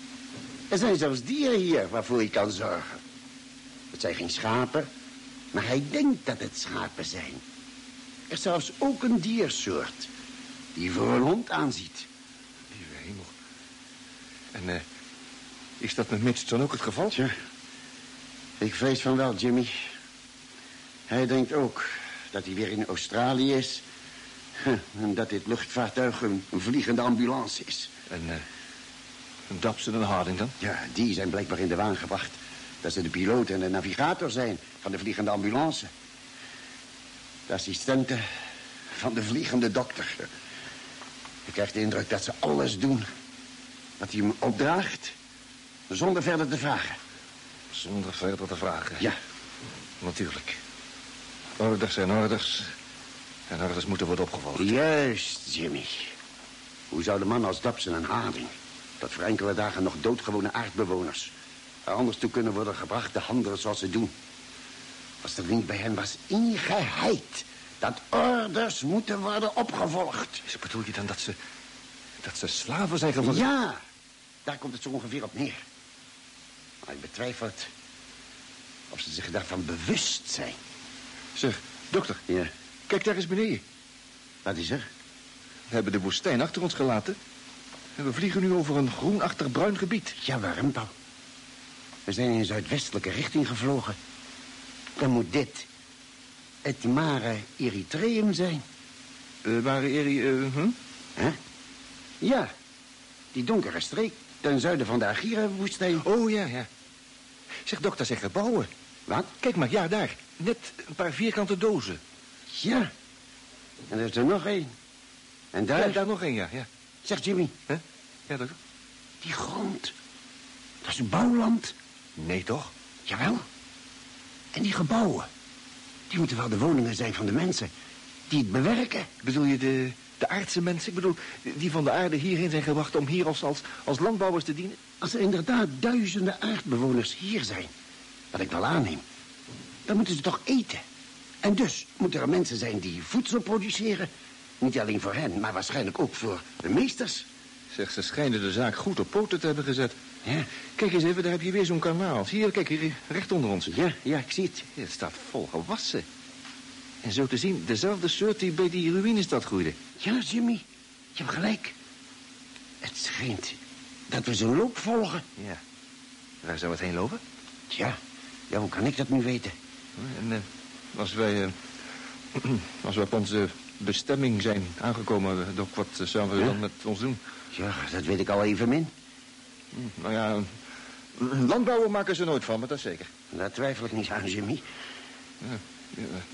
Er zijn zelfs dieren hier waarvoor hij kan zorgen. Het zijn geen schapen, maar hij denkt dat het schapen zijn. Er is zelfs ook een diersoort die voor een hond aanziet. Lieve hemel. En eh, is dat met Mitch dan ook het geval? Tja, ik vrees van wel, Jimmy. Hij denkt ook dat hij weer in Australië is... *laughs* en dat dit luchtvaartuig een, een vliegende ambulance is. En eh Dabson en Harding dan? Ja, die zijn blijkbaar in de waan gebracht... dat ze de piloot en de navigator zijn van de vliegende ambulance. De assistenten van de vliegende dokter. Ik krijg de indruk dat ze alles doen wat hij hem opdraagt... zonder verder te vragen. Zonder verder te vragen. Ja, Natuurlijk. Orders zijn orders. En orders moeten worden opgevolgd. juist, Jimmy. Hoe zou de man als Dobson en Harding... dat voor enkele dagen nog doodgewone aardbewoners... er anders toe kunnen worden gebracht te handelen zoals ze doen? Als er niet bij hen was ingeheid... dat orders moeten worden opgevolgd. Is het bedoel je dan dat ze... dat ze slaven zijn geworden? Ja, daar komt het zo ongeveer op neer. Maar ik betwijfel het... of ze zich daarvan bewust zijn. Zeg, dokter, Ja, kijk daar eens beneden. wat is er? We hebben de woestijn achter ons gelaten. En we vliegen nu over een groenachtig bruin gebied. Ja, waarom dan? We zijn in zuidwestelijke richting gevlogen. Dan moet dit het Mare Eritreum zijn. Uh, waren Eri... eh, hm? Hè? Ja, die donkere streek ten zuiden van de Agira-woestijn. Oh, ja, ja. Zeg, dokter, zeg gebouwen. Wat? Kijk maar, ja, daar. Net een paar vierkante dozen. Ja. En er is er nog één. En daar... Ja, daar nog één, ja, ja. Zeg, Jimmy, Hè? Ja, dokter? die grond. Dat is bouwland. Nee, toch? Jawel. En die gebouwen. Die moeten wel de woningen zijn van de mensen. Die het bewerken. Bedoel je de, de aardse mensen? Ik bedoel, die van de aarde hierheen zijn gebracht om hier als, als, als landbouwers te dienen? Als er inderdaad duizenden aardbewoners hier zijn, wat ik wel aanneem, dan moeten ze toch eten. En dus moeten er mensen zijn die voedsel produceren. Niet alleen voor hen, maar waarschijnlijk ook voor de meesters. Zeg, ze schijnen de zaak goed op poten te hebben gezet. Ja, Kijk eens even, daar heb je weer zo'n kanaal. Hier, kijk, hier recht onder ons. ja, ja ik zie het. Ja, het staat vol gewassen. En zo te zien, dezelfde soort die bij die ruïnestad groeide. Ja, Jimmy, je hebt gelijk. Het schijnt dat we zijn loop volgen. Ja. Waar zou het heen lopen? Tja, ja, hoe kan ik dat nu weten? En eh, als wij... eh, *clears throat* als wij op onze bestemming zijn aangekomen, eh, Dok, wat zouden we Ja? dan met ons doen? Ja, dat weet ik al even min. Hm, Nou ja, een landbouwer maken ze nooit van, maar dat is zeker. Daar twijfel ik niet aan, Jimmy. Ja,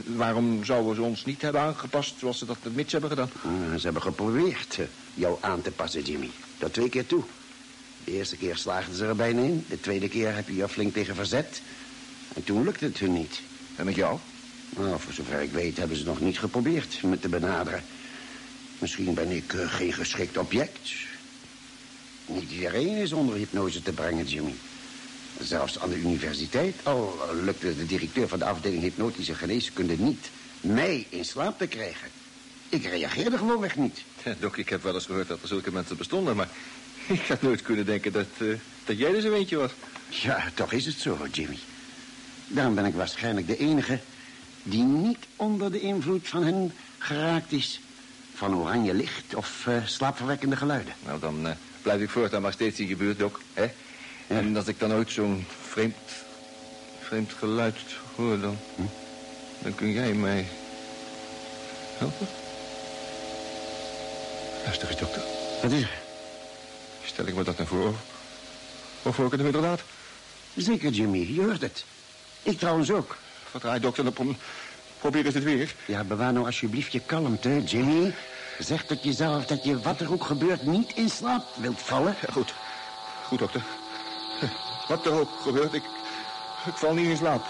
waarom zouden ze ons niet hebben aangepast zoals ze dat met Mitch hebben gedaan? Ah, Ze hebben geprobeerd jou aan te passen, Jimmy. Tot twee keer toe. De eerste keer slaagden ze er bijna in. De tweede keer heb je je flink tegen verzet. En toen lukte het hun niet. En met jou? Nou, voor zover ik weet hebben ze nog niet geprobeerd me te benaderen. Misschien ben ik eh, geen geschikt object. Niet iedereen is onder hypnose te brengen, Jimmy. Zelfs aan de universiteit al lukte de directeur van de afdeling hypnotische geneeskunde niet... mij in slaap te krijgen. Ik reageerde gewoonweg niet. Ja, Dok, ik heb wel eens gehoord dat er zulke mensen bestonden, maar *laughs* ik had nooit kunnen denken dat, eh, dat jij er zo eentje was. Ja, toch is het zo, Jimmy. Daarom ben ik waarschijnlijk de enige die niet onder de invloed van hen geraakt is. Van oranje licht of eh, slaapverwekkende geluiden. Nou, dan eh, blijf ik voortaan maar steeds in je buurt, Dok. Hè? En als ik dan ooit zo'n vreemd, vreemd geluid hoor, dan, Hm? dan kun jij mij helpen. Luister eens, dokter. Wat is er? Stel ik me dat nou voor? Of hoor ik het inderdaad? Zeker, Jimmy, je hoort het. Ik trouwens ook. Verdraai, dokter, dan pro- probeer eens het weer. Ja, bewaar nou alsjeblieft je kalmte, Jimmy. Zeg tot jezelf dat je, wat er ook gebeurt, niet in slaap wilt vallen. Ja, goed. Goed, dokter. Wat er ook gebeurt, ik, ik val niet in slaap.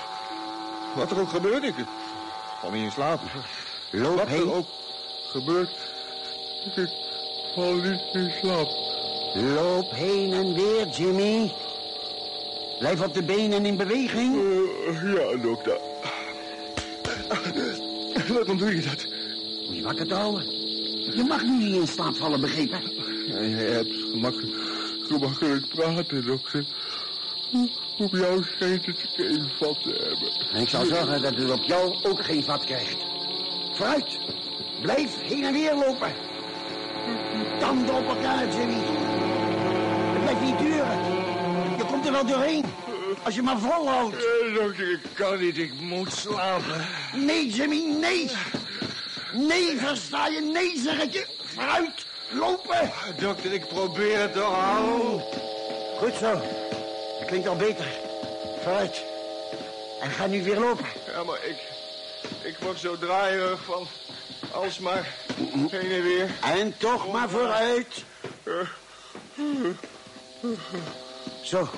Wat er ook gebeurt, ik val niet in slaap. Loop Wat er heen, ook gebeurt, ik val niet in slaap. loop heen en weer, Jimmy. Blijf op de benen in beweging. Eh, ja, dokter. Waarom doe je dat? Om je wakker te houden. Je mag nu niet in slaap vallen, begrepen? Ja, je hebt gemakkelijk, gemakkelijk praten, dokter. Op jou schijnt het geen vat te hebben. En ik zal zorgen dat het op jou ook geen vat krijgt. Vooruit. Blijf heen en weer lopen. Tanden op elkaar, Jimmy. Het blijft niet duren. Er wel doorheen. Als je maar volhoudt. Eh, dokter, ik kan niet, ik moet slapen. Nee, Jimmy, nee. Nee, versta je? Nee, zeg ik je. Vooruit. Lopen. Dokter, ik probeer het toch al. Goed zo. Dat klinkt al beter. Vooruit. En ga nu weer lopen. Ja, maar ik, ik word zo draaierig van alsmaar heen en weer. En toch maar vooruit. Zo.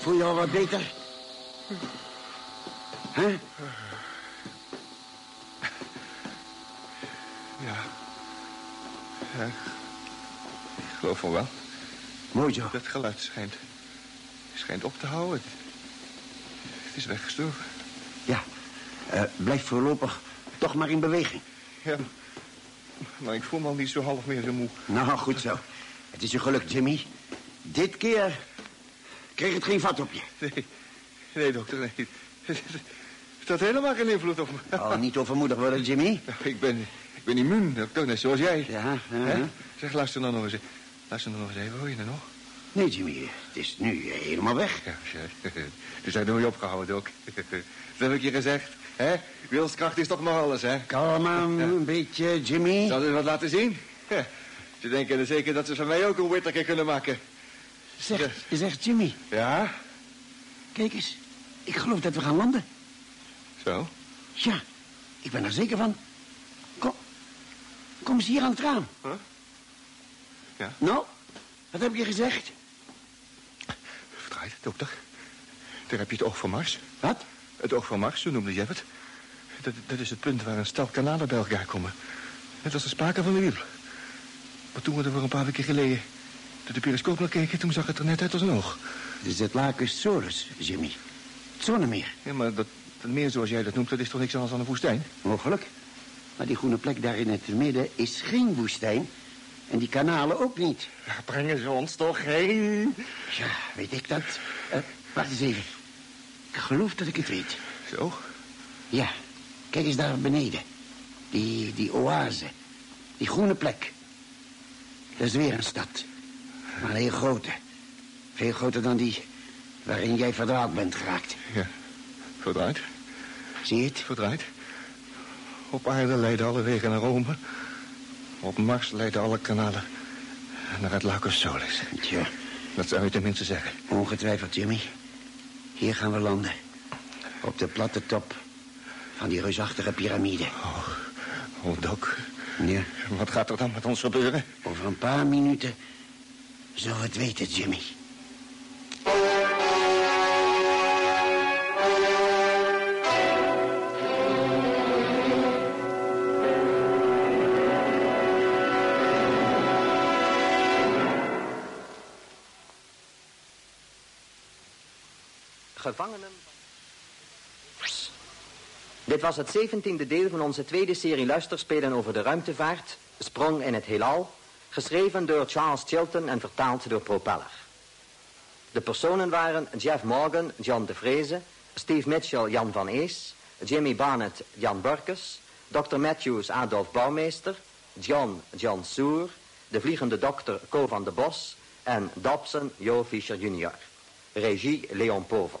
Voel je al wat beter? Hè? Ja. Ja. Ik geloof van wel. Mooi zo. Dat geluid schijnt, schijnt op te houden. Het is weggestorven. Ja. Eh, blijf voorlopig toch maar in beweging. Ja, maar ik voel me al niet zo half meer zo moe. Nou, goed zo. Het is je geluk, Jimmy. Dit keer kreeg het geen vat op je. Nee, nee dokter, nee. *laughs* Het had helemaal geen invloed op me. Oh, niet overmoedig worden, Jimmy. Nou, ik ben, ik ben immuun, dokter, net zoals jij. Ja, ja. Zeg, luister dan nog eens. Luister nog eens even, hoor je er nog? Nee, Jimmy, het is nu helemaal weg. Ja. *laughs* Dus zijn nooit opgehouden, ook. *laughs* Dat heb ik je gezegd. Hè? Wilskracht is toch maar alles, hè? Kalm aan, een beetje, Jimmy. Zal je wat laten zien? Ja. Ze denken er zeker dat ze van mij ook een witterke kunnen maken. Zeg, zeg, Jimmy, Ja? kijk eens. Ik geloof dat we gaan landen. Zo? Ja, ik ben er zeker van. Kom, kom eens hier aan het raam. Huh? Ja? Nou, wat heb je gezegd? Verdraaid, dokter. Daar heb je het oog van Mars. Wat? Het oog van Mars, zo noemde je het. Dat, dat is het punt waar een stel kanalen bij elkaar komen. Net als de spaken van de wiel. Maar toen we er voor een paar weken geleden door de periscoop naar keken... toen zag het er net uit als een oog. Het is het Lacus Solus, Jimmy. Het zonnemeer. Ja, maar dat, dat meer zoals jij dat noemt, dat is toch niks anders dan een woestijn? Mogelijk. Maar die groene plek daar in het midden is geen woestijn. En die kanalen ook niet. Daar brengen ze ons toch heen? Ja, weet ik dat? Eh, wacht eens even. Ik geloof dat ik het weet. Zo? Ja, kijk eens daar beneden. Die, die oase. Die groene plek. Dat is weer een stad. Maar een heel grote. Veel groter dan die waarin jij verdwaald bent geraakt. Ja, verdraaid. Zie je het? Verdraaid. Op aarde leiden alle wegen naar Rome. Op Mars leiden alle kanalen naar het Lacus Solis. Tja, Dat zou je tenminste zeggen. ongetwijfeld, Jimmy. Hier gaan we landen. Op de platte top van die reusachtige piramide. Oh, Doc. Ja, Wat gaat er dan met ons gebeuren? over een paar minuten we het weten, Jimmy. Gevangenen. Dit was het zeventiende deel van onze tweede serie luisterspelen over de ruimtevaart, Sprong in het heelal, geschreven door Charles Chilton en vertaald door Propeller. De personen waren Jeff Morgan, John de Vreese, Steve Mitchell, Jan van Ees, Jimmy Barnett, Jan Burkes, Dr. Matthews, Adolf Bouwmeester, John, John Soer, de vliegende dokter Co van de Bos en Dobson, Jo Fischer Jr. Regie Leon Povel.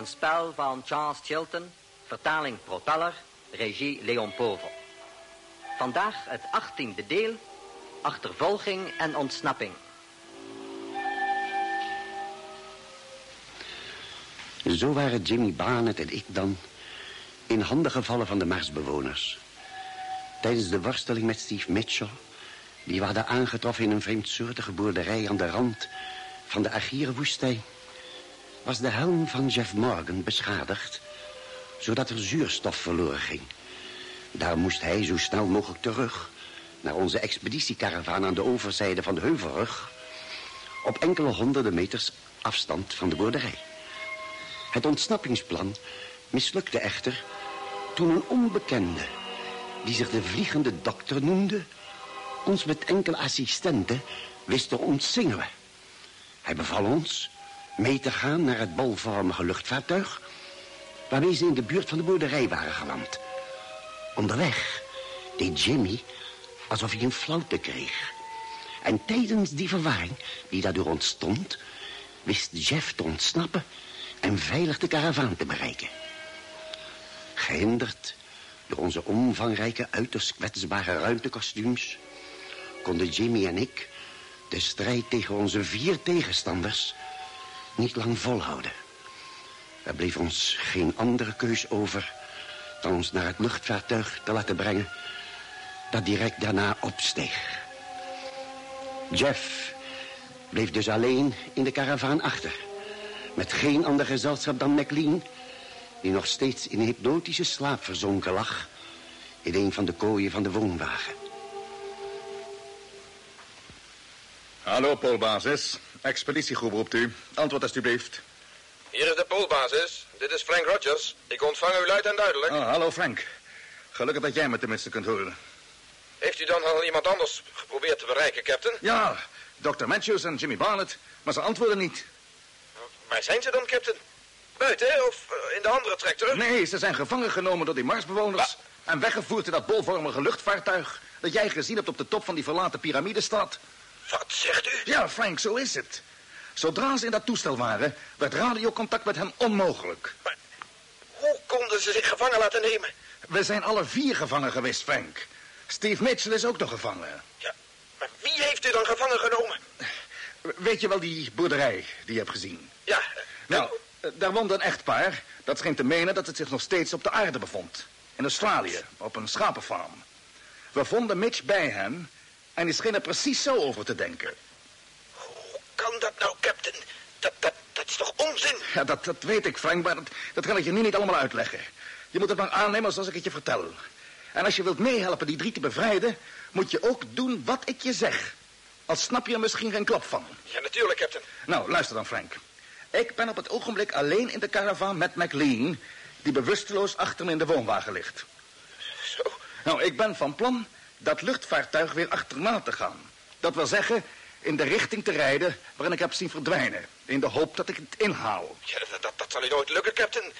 Een spel van Charles Chilton, vertaling Propeller, regie Leon Povel. Vandaag het achttiende deel, achtervolging en ontsnapping. Zo waren Jimmy Barnett en ik dan in handen gevallen van de Marsbewoners. Tijdens de worsteling met Steve Mitchell... die we hadden aangetroffen in een vreemdsoortige boerderij... aan de rand van de Agierenwoestijn... was de helm van Jeff Morgan beschadigd... zodat er zuurstof verloren ging. Daar moest hij zo snel mogelijk terug... naar onze expeditiekaravaan aan de overzijde van de Heuvelrug... op enkele honderden meters afstand van de boerderij. Het ontsnappingsplan mislukte echter toen een onbekende... die zich de vliegende dokter noemde... ons met enkele assistenten wist te ontsingelen. Hij beval ons mee te gaan naar het bolvormige luchtvaartuig... waarmee ze in de buurt van de boerderij waren geland. Onderweg deed Jimmy alsof hij een flauwte kreeg. En tijdens die verwarring die daardoor ontstond... wist Jeff te ontsnappen en veilig de karavaan te bereiken. Gehinderd door onze omvangrijke, uiterst kwetsbare ruimtekostuums... konden Jimmy en ik de strijd tegen onze vier tegenstanders niet lang volhouden. Er bleef ons geen andere keus over dan ons naar het luchtvaartuig te laten brengen... dat direct daarna opsteeg. Jeff bleef dus alleen in de karavaan achter... met geen ander gezelschap dan McLean... die nog steeds in hypnotische slaap verzonken lag... in een van de kooien van de woonwagen. Hallo, Poolbasis. Expeditiegroep roept u. Antwoord alstublieft. Hier is de poolbasis. Dit is Frank Rogers. Ik ontvang u luid en duidelijk. Oh, hallo, Frank. Gelukkig dat jij me tenminste kunt horen. Heeft u dan al iemand anders geprobeerd te bereiken, captain? Ja, Dr. Matthews en Jimmy Barnett, maar ze antwoorden niet. Waar zijn ze dan, captain? Buiten, of eh, in de andere tractor? Nee, ze zijn gevangen genomen door die Marsbewoners... en weggevoerd in dat bolvormige luchtvaartuig... dat jij gezien hebt op de top van die verlaten piramidestad. Wat zegt u? Ja, Frank, zo is het. Zodra ze in dat toestel waren, werd radiocontact met hen onmogelijk. Maar hoe konden ze zich gevangen laten nemen? We zijn alle vier gevangen geweest, Frank. Steve Mitchell is ook nog gevangen. Ja, maar wie heeft u dan gevangen genomen? Weet je wel die boerderij die je hebt gezien? Ja. Nou, eh, daar woonde een echtpaar dat scheen te menen dat het zich nog steeds op de aarde bevond. In Australië, op een schapenfarm. We vonden Mitch bij hem en die scheen er precies zo over te denken. Hoe kan dat nou, captain? Dat, dat, dat is toch onzin? Ja, dat, dat weet ik, Frank, maar dat, dat kan ik je nu niet allemaal uitleggen. Je moet het maar aannemen zoals ik het je vertel. En als je wilt meehelpen die drie te bevrijden... moet je ook doen wat ik je zeg. Al snap je er misschien geen klap van. Ja, natuurlijk, captain. Nou, luister dan, Frank. Ik ben op het ogenblik alleen in de caravan met McLean... die bewusteloos achter me in de woonwagen ligt. Zo? Nou, ik ben van plan dat luchtvaartuig weer achterna te gaan. Dat wil zeggen, in de richting te rijden waarin ik heb zien verdwijnen. In de hoop dat ik het inhaal. Ja, dat, dat, dat zal u nooit lukken, captain.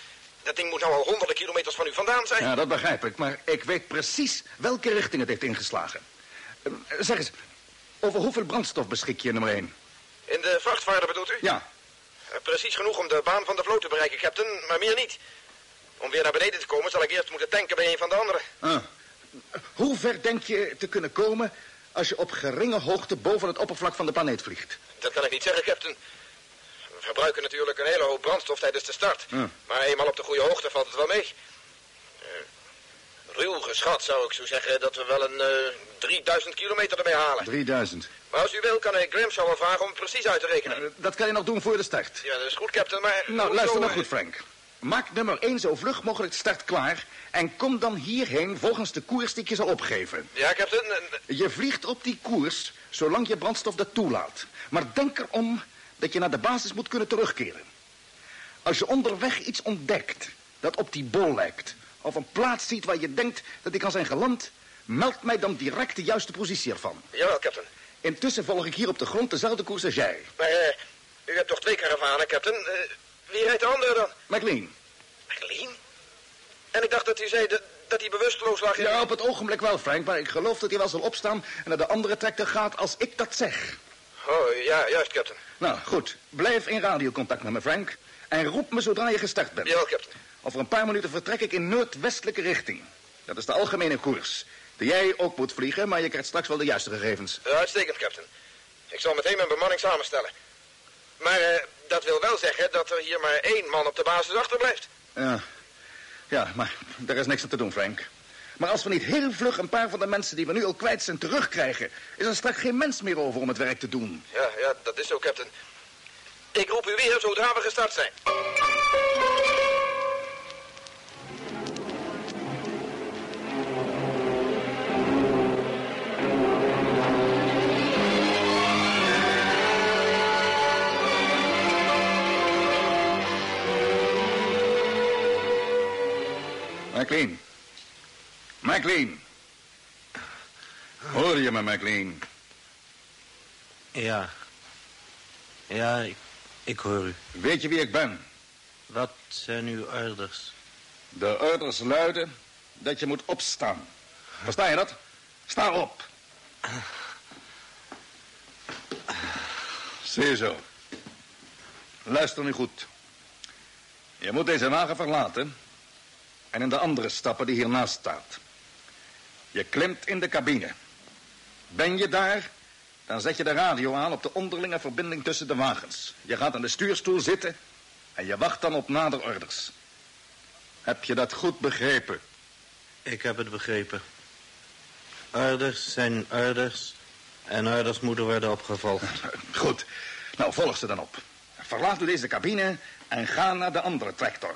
Dat ding moet nou al honderden kilometers van u vandaan zijn. Ja, dat begrijp ik, maar ik weet precies welke richting het heeft ingeslagen. Uh, zeg eens, over hoeveel brandstof beschik je, nummer 1? In de vrachtvaarder bedoelt u? Ja. Uh, precies genoeg om de baan van de vloot te bereiken, captain, maar meer niet. Om weer naar beneden te komen zal ik eerst moeten tanken bij een van de anderen. Ah. Hoe ver denk je te kunnen komen als je op geringe hoogte boven het oppervlak van de planeet vliegt? Dat kan ik niet zeggen, captain. We verbruiken natuurlijk een hele hoop brandstof tijdens de start. Maar eenmaal op de goede hoogte valt het wel mee. Eh, ruw geschat zou ik zo zeggen dat we wel een eh, 3000 kilometer ermee halen. 3000. Maar als u wil kan ik Grimshaw wel vragen om het precies uit te rekenen. Dat kan je nog doen voor de start. Ja, dat is goed, captain, maar... Nou, luister eh, goed, Frank. Maak nummer 1 zo vlug mogelijk start klaar... en kom dan hierheen volgens de koers die ik je zal opgeven. Ja, captain. Je vliegt op die koers zolang je brandstof dat toelaat. Maar denk erom dat je naar de basis moet kunnen terugkeren. Als je onderweg iets ontdekt dat op die bol lijkt... of een plaats ziet waar je denkt dat die kan zijn geland... meld mij dan direct de juiste positie ervan. Jawel, captain. Intussen volg ik hier op de grond dezelfde koers als jij. Maar eh, u hebt toch twee karavanen, captain? Eh, wie rijdt de andere dan? McLean. McLean? En ik dacht dat u zei dat, dat hij bewusteloos lag in... Ja, op het ogenblik wel, Frank. Maar ik geloof dat hij wel zal opstaan en naar de andere trekker gaat als ik dat zeg. Oh, ja, juist, captain. Nou, goed. Blijf in radiocontact met me, Frank. En roep me zodra je gestart bent. Jawel, captain. Over een paar minuten vertrek ik in noordwestelijke richting. Dat is de algemene koers. Die jij ook moet vliegen, maar je krijgt straks wel de juiste gegevens. Uitstekend, captain. Ik zal meteen mijn bemanning samenstellen. Maar eh, dat wil wel zeggen dat er hier maar één man op de basis achterblijft. Ja. Ja, maar daar is niks aan te doen, Frank. Maar als we niet heel vlug een paar van de mensen die we nu al kwijt zijn terugkrijgen... is er straks geen mens meer over om het werk te doen. Ja, ja, dat is zo, captain. Ik roep u weer zodra we gestart zijn. McLean. McLean. Hoor je me, McLean? Ja. Ja, ik, ik hoor u. Weet je wie ik ben? Wat zijn uw orders? De orders luiden dat je moet opstaan. Versta je dat? Sta op. Zie zo. Luister nu goed. Je moet deze wagen verlaten en in de andere stappen die hiernaast staat. Je klimt in de cabine. Ben je daar, dan zet je de radio aan op de onderlinge verbinding tussen de wagens. Je gaat aan de stuurstoel zitten en je wacht dan op nader orders. Heb je dat goed begrepen? Ik heb het begrepen. Orders zijn orders. En orders moeten worden opgevolgd. *laughs* Goed. Nou, volg ze dan op. Verlaat deze cabine en ga naar de andere tractor.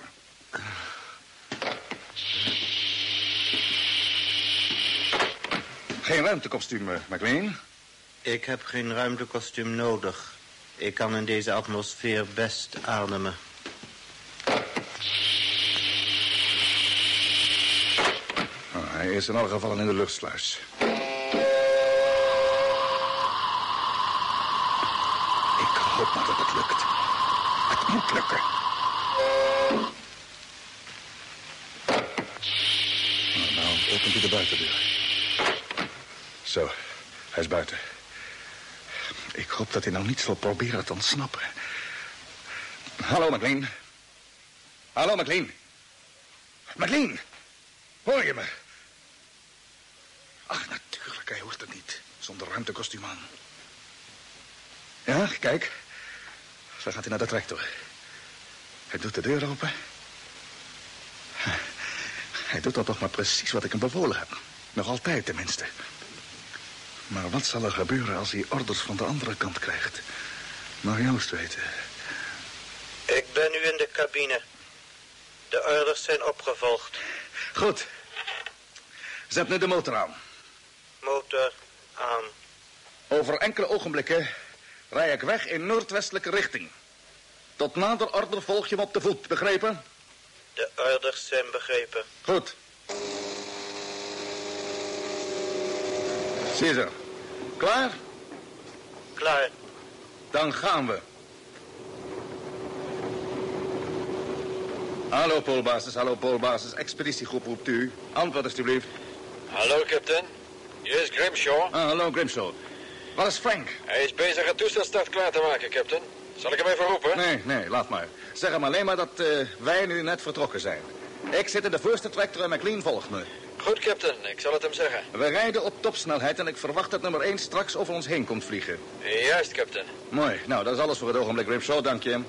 Geen ruimtekostuum, eh, McLean. Ik heb geen ruimtekostuum nodig. Ik kan in deze atmosfeer best ademen. Oh, hij is in alle gevallen in de luchtsluis. Ik hoop maar dat het lukt. Het moet lukken. Nou, nou opent u de buitendeur. Zo, hij is buiten. Ik hoop dat hij nou niet zal proberen te ontsnappen. Hallo, McLean. Hallo, McLean. McLean, hoor je me? Ach, natuurlijk, hij hoort het niet. Zonder ruimtekostuum aan. Ja, kijk. Zo gaat hij naar de tractor. Hij doet de deur open. Hij doet dan toch maar precies wat ik hem bevolen heb. Nog altijd tenminste. Maar wat zal er gebeuren als hij orders van de andere kant krijgt? Mag Joost weten. Ik ben nu in de cabine. De orders zijn opgevolgd. Goed. Zet nu de motor aan. Motor aan. Over enkele ogenblikken rij ik weg in noordwestelijke richting. Tot nader order volg je me op de voet, begrepen? De orders zijn begrepen. Goed. Zo. Klaar? Klaar. Dan gaan we. Hallo, Poolbasis, hallo, Poolbasis. Expeditiegroep roept u. Antwoord alstublieft. Hallo, captain. Hier is Grimshaw. Ah, hallo, Grimshaw. Wat is Frank? Hij is bezig het toestelstart klaar te maken, captain. Zal ik hem even roepen? Nee, nee, laat maar. Zeg hem alleen maar dat eh, wij nu net vertrokken zijn. Ik zit in de voorste tractor en McLean volgt me. Goed, captain. Ik zal het hem zeggen. We rijden op topsnelheid en ik verwacht dat nummer 1 straks over ons heen komt vliegen. Juist, captain. Mooi. Nou, dat is alles voor het ogenblik, Ripsaw. Dank je.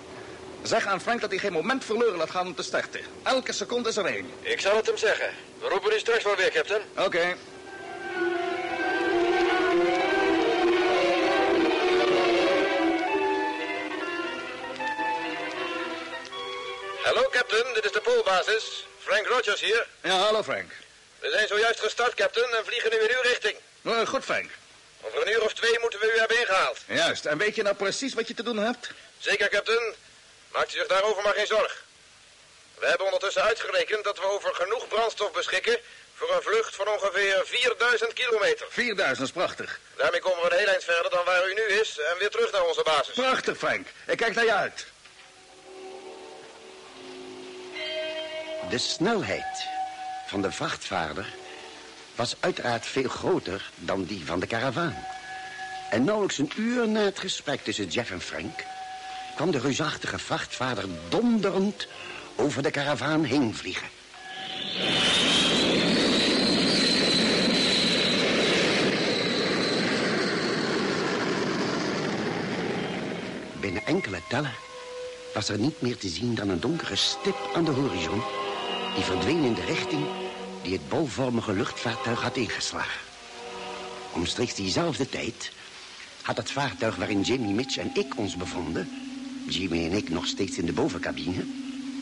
Zeg aan Frank dat hij geen moment verloren laat gaan om te starten. Elke seconde is er één. Ik zal het hem zeggen. We roepen u straks wel weer, captain. Oké. Hallo, captain. Dit is de poolbasis. Frank Rogers hier. Ja, hallo Frank. We zijn zojuist gestart, captain, en vliegen nu in uw richting. Nou, goed, Frank. Over een uur of twee moeten we u hebben ingehaald. Juist. En weet je nou precies wat je te doen hebt? Zeker, captain. Maakt u zich daarover maar geen zorg. We hebben ondertussen uitgerekend dat we over genoeg brandstof beschikken... voor een vlucht van ongeveer 4000 kilometer. 4000 is prachtig. Daarmee komen we een heel eind verder dan waar u nu is... en weer terug naar onze basis. Prachtig, Frank. Ik kijk naar je uit. De snelheid van de vrachtvaarder was uiteraard veel groter dan die van de karavaan. En nauwelijks een uur na het gesprek tussen Jeff en Frank... kwam de reusachtige vrachtvaarder donderend over de karavaan heen vliegen. Binnen enkele tellen was er niet meer te zien dan een donkere stip aan de horizon... die verdween in de richting die het bolvormige luchtvaartuig had ingeslagen. Omstreeks diezelfde tijd had het vaartuig waarin Jimmy Mitch en ik ons bevonden... Jimmy en ik nog steeds in de bovencabine...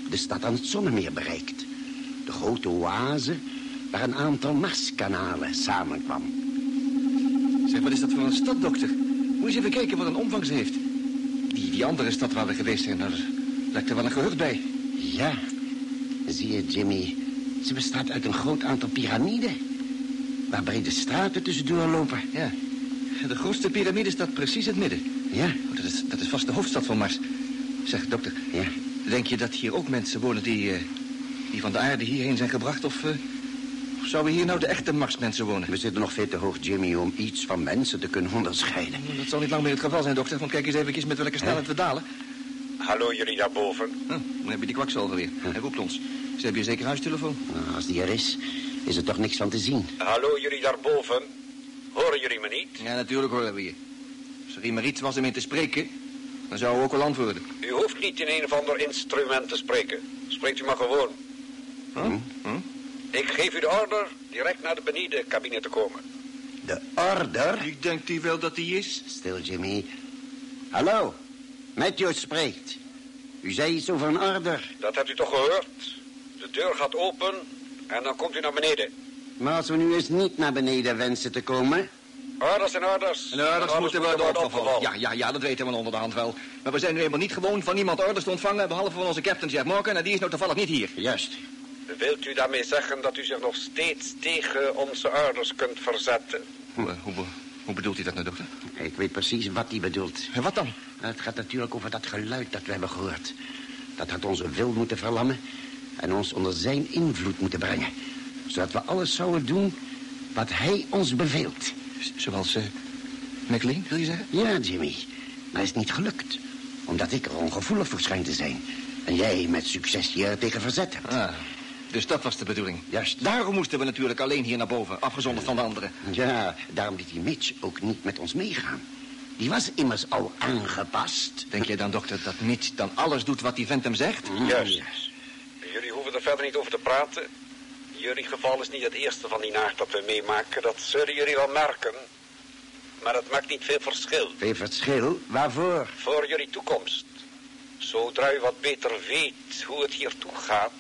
de stad aan het Zonnemeer bereikt. De grote oase waar een aantal Marskanalen samenkwam. Zeg, wat is dat voor een stad, dokter? Moet je eens even kijken wat een omvang ze heeft. Die, die andere stad waar we geweest zijn, daar lijkt er wel een gehucht bij. Ja, zie je, Jimmy. Ze bestaat uit een groot aantal piramiden. Waar brede straten tussendoor lopen. Ja, de grootste piramide staat precies in het midden. Ja. Oh, dat, is, dat is vast de hoofdstad van Mars. Zeg, dokter. Ja. Denk je dat hier ook mensen wonen die, eh, die van de aarde hierheen zijn gebracht? Of, eh, of zouden hier nou de echte Marsmensen wonen? We zitten nog veel te hoog, Jimmy, om iets van mensen te kunnen onderscheiden. Dat zal niet lang meer het geval zijn, dokter. Want kijk eens even met welke snelheid we dalen. Hallo, jullie daarboven. Huh, dan heb je die kwakzalver weer. Hij roept ons. Ze hebben hier zeker huistelefoon. Nou, als die er is, is er toch niks van te zien. Hallo, jullie daarboven. Horen jullie me niet? Ja, natuurlijk horen we je. Als er iemand iets was om in te spreken, dan zouden we ook al antwoorden. U hoeft niet in een of ander instrument te spreken. Spreekt u maar gewoon. Huh? Huh? Ik geef u de order direct naar de benedencabine te komen. De order? Ik denk die wel dat die is. Stil, Jimmy. Hallo, Matthew spreekt. U zei iets over een order. Dat hebt u toch gehoord? De deur gaat open en dan komt u naar beneden. Maar als we nu eens niet naar beneden wensen te komen... Orders en orders. En de orders En moeten worden worden opgevolgd. Ja, ja, ja, dat weten we onder de hand wel. Maar we zijn nu eenmaal niet gewoon van niemand orders te ontvangen... behalve van onze captain Jack Morgan... en die is nou toevallig niet hier. Juist. Wilt u daarmee zeggen dat u zich nog steeds tegen onze orders kunt verzetten? Hoe, hoe, hoe bedoelt u dat nou, dokter? Ik weet precies wat hij bedoelt. En wat dan? Het gaat natuurlijk over dat geluid dat we hebben gehoord. Dat had onze wil moeten verlammen... en ons onder zijn invloed moeten brengen. Zodat we alles zouden doen wat hij ons beveelt. Zoals uh, McLean, wil je zeggen? Ja, Jimmy. Maar het is niet gelukt. Omdat ik er ongevoelig voor schijn te zijn. En jij met succes je er tegen verzet hebt. Ah, dus dat was de bedoeling. Juist. Daarom moesten we natuurlijk alleen hier naar boven, afgezonderd van de anderen. Ja, daarom liet die Mitch ook niet met ons meegaan. Die was immers al aangepast. Denk jij dan, dokter, dat Mitch dan alles doet wat die vent hem zegt? Juist. Jullie hoeven er verder niet over te praten. Jullie geval is niet het eerste van die nacht dat we meemaken. Dat zullen jullie wel merken. Maar het maakt niet veel verschil. Veel verschil? Waarvoor? Voor jullie toekomst. Zodra u wat beter weet hoe het hier toe gaat...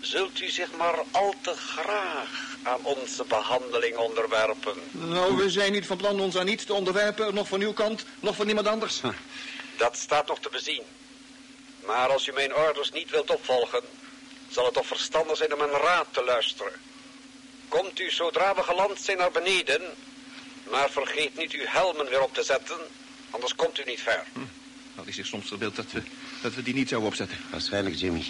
zult u zich maar al te graag aan onze behandeling onderwerpen. Nou, we zijn niet van plan ons aan iets te onderwerpen, nog van uw kant, nog van iemand anders. Dat staat nog te bezien. Maar als u mijn orders niet wilt opvolgen... zal het toch verstandig zijn om mijn raad te luisteren. Komt u zodra we geland zijn naar beneden... maar vergeet niet uw helmen weer op te zetten... anders komt u niet ver. Had hij zich soms verbeeld dat we, dat we die niet zouden opzetten. Waarschijnlijk, Jimmy.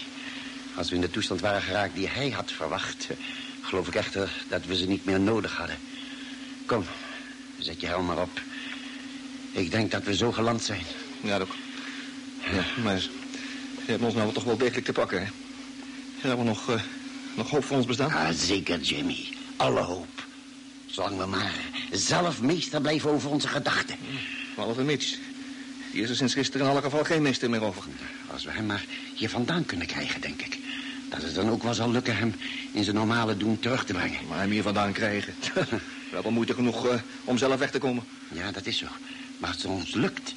Als we in de toestand waren geraakt die hij had verwacht... eh, geloof ik echter dat we ze niet meer nodig hadden. Kom, zet je helm maar op. Ik denk dat we zo geland zijn. Ja, ook. Ja, maar ze hebben ons nou toch wel degelijk te pakken, hè? We hebben nog, eh, Nog hoop voor ons bestaan? Ja, zeker, Jimmy. Alle hoop. Zolang we maar zelf meester blijven over onze gedachten. Behalve Mitch. Die is er sinds gisteren in alle geval geen meester meer over. Als we hem maar hier vandaan kunnen krijgen, denk ik. Dat het dan ook wel zal lukken hem in zijn normale doen terug te brengen. Maar hem hier vandaan krijgen. *laughs* we hebben moeite genoeg uh, om zelf weg te komen. Ja, dat is zo. Maar als het ons lukt,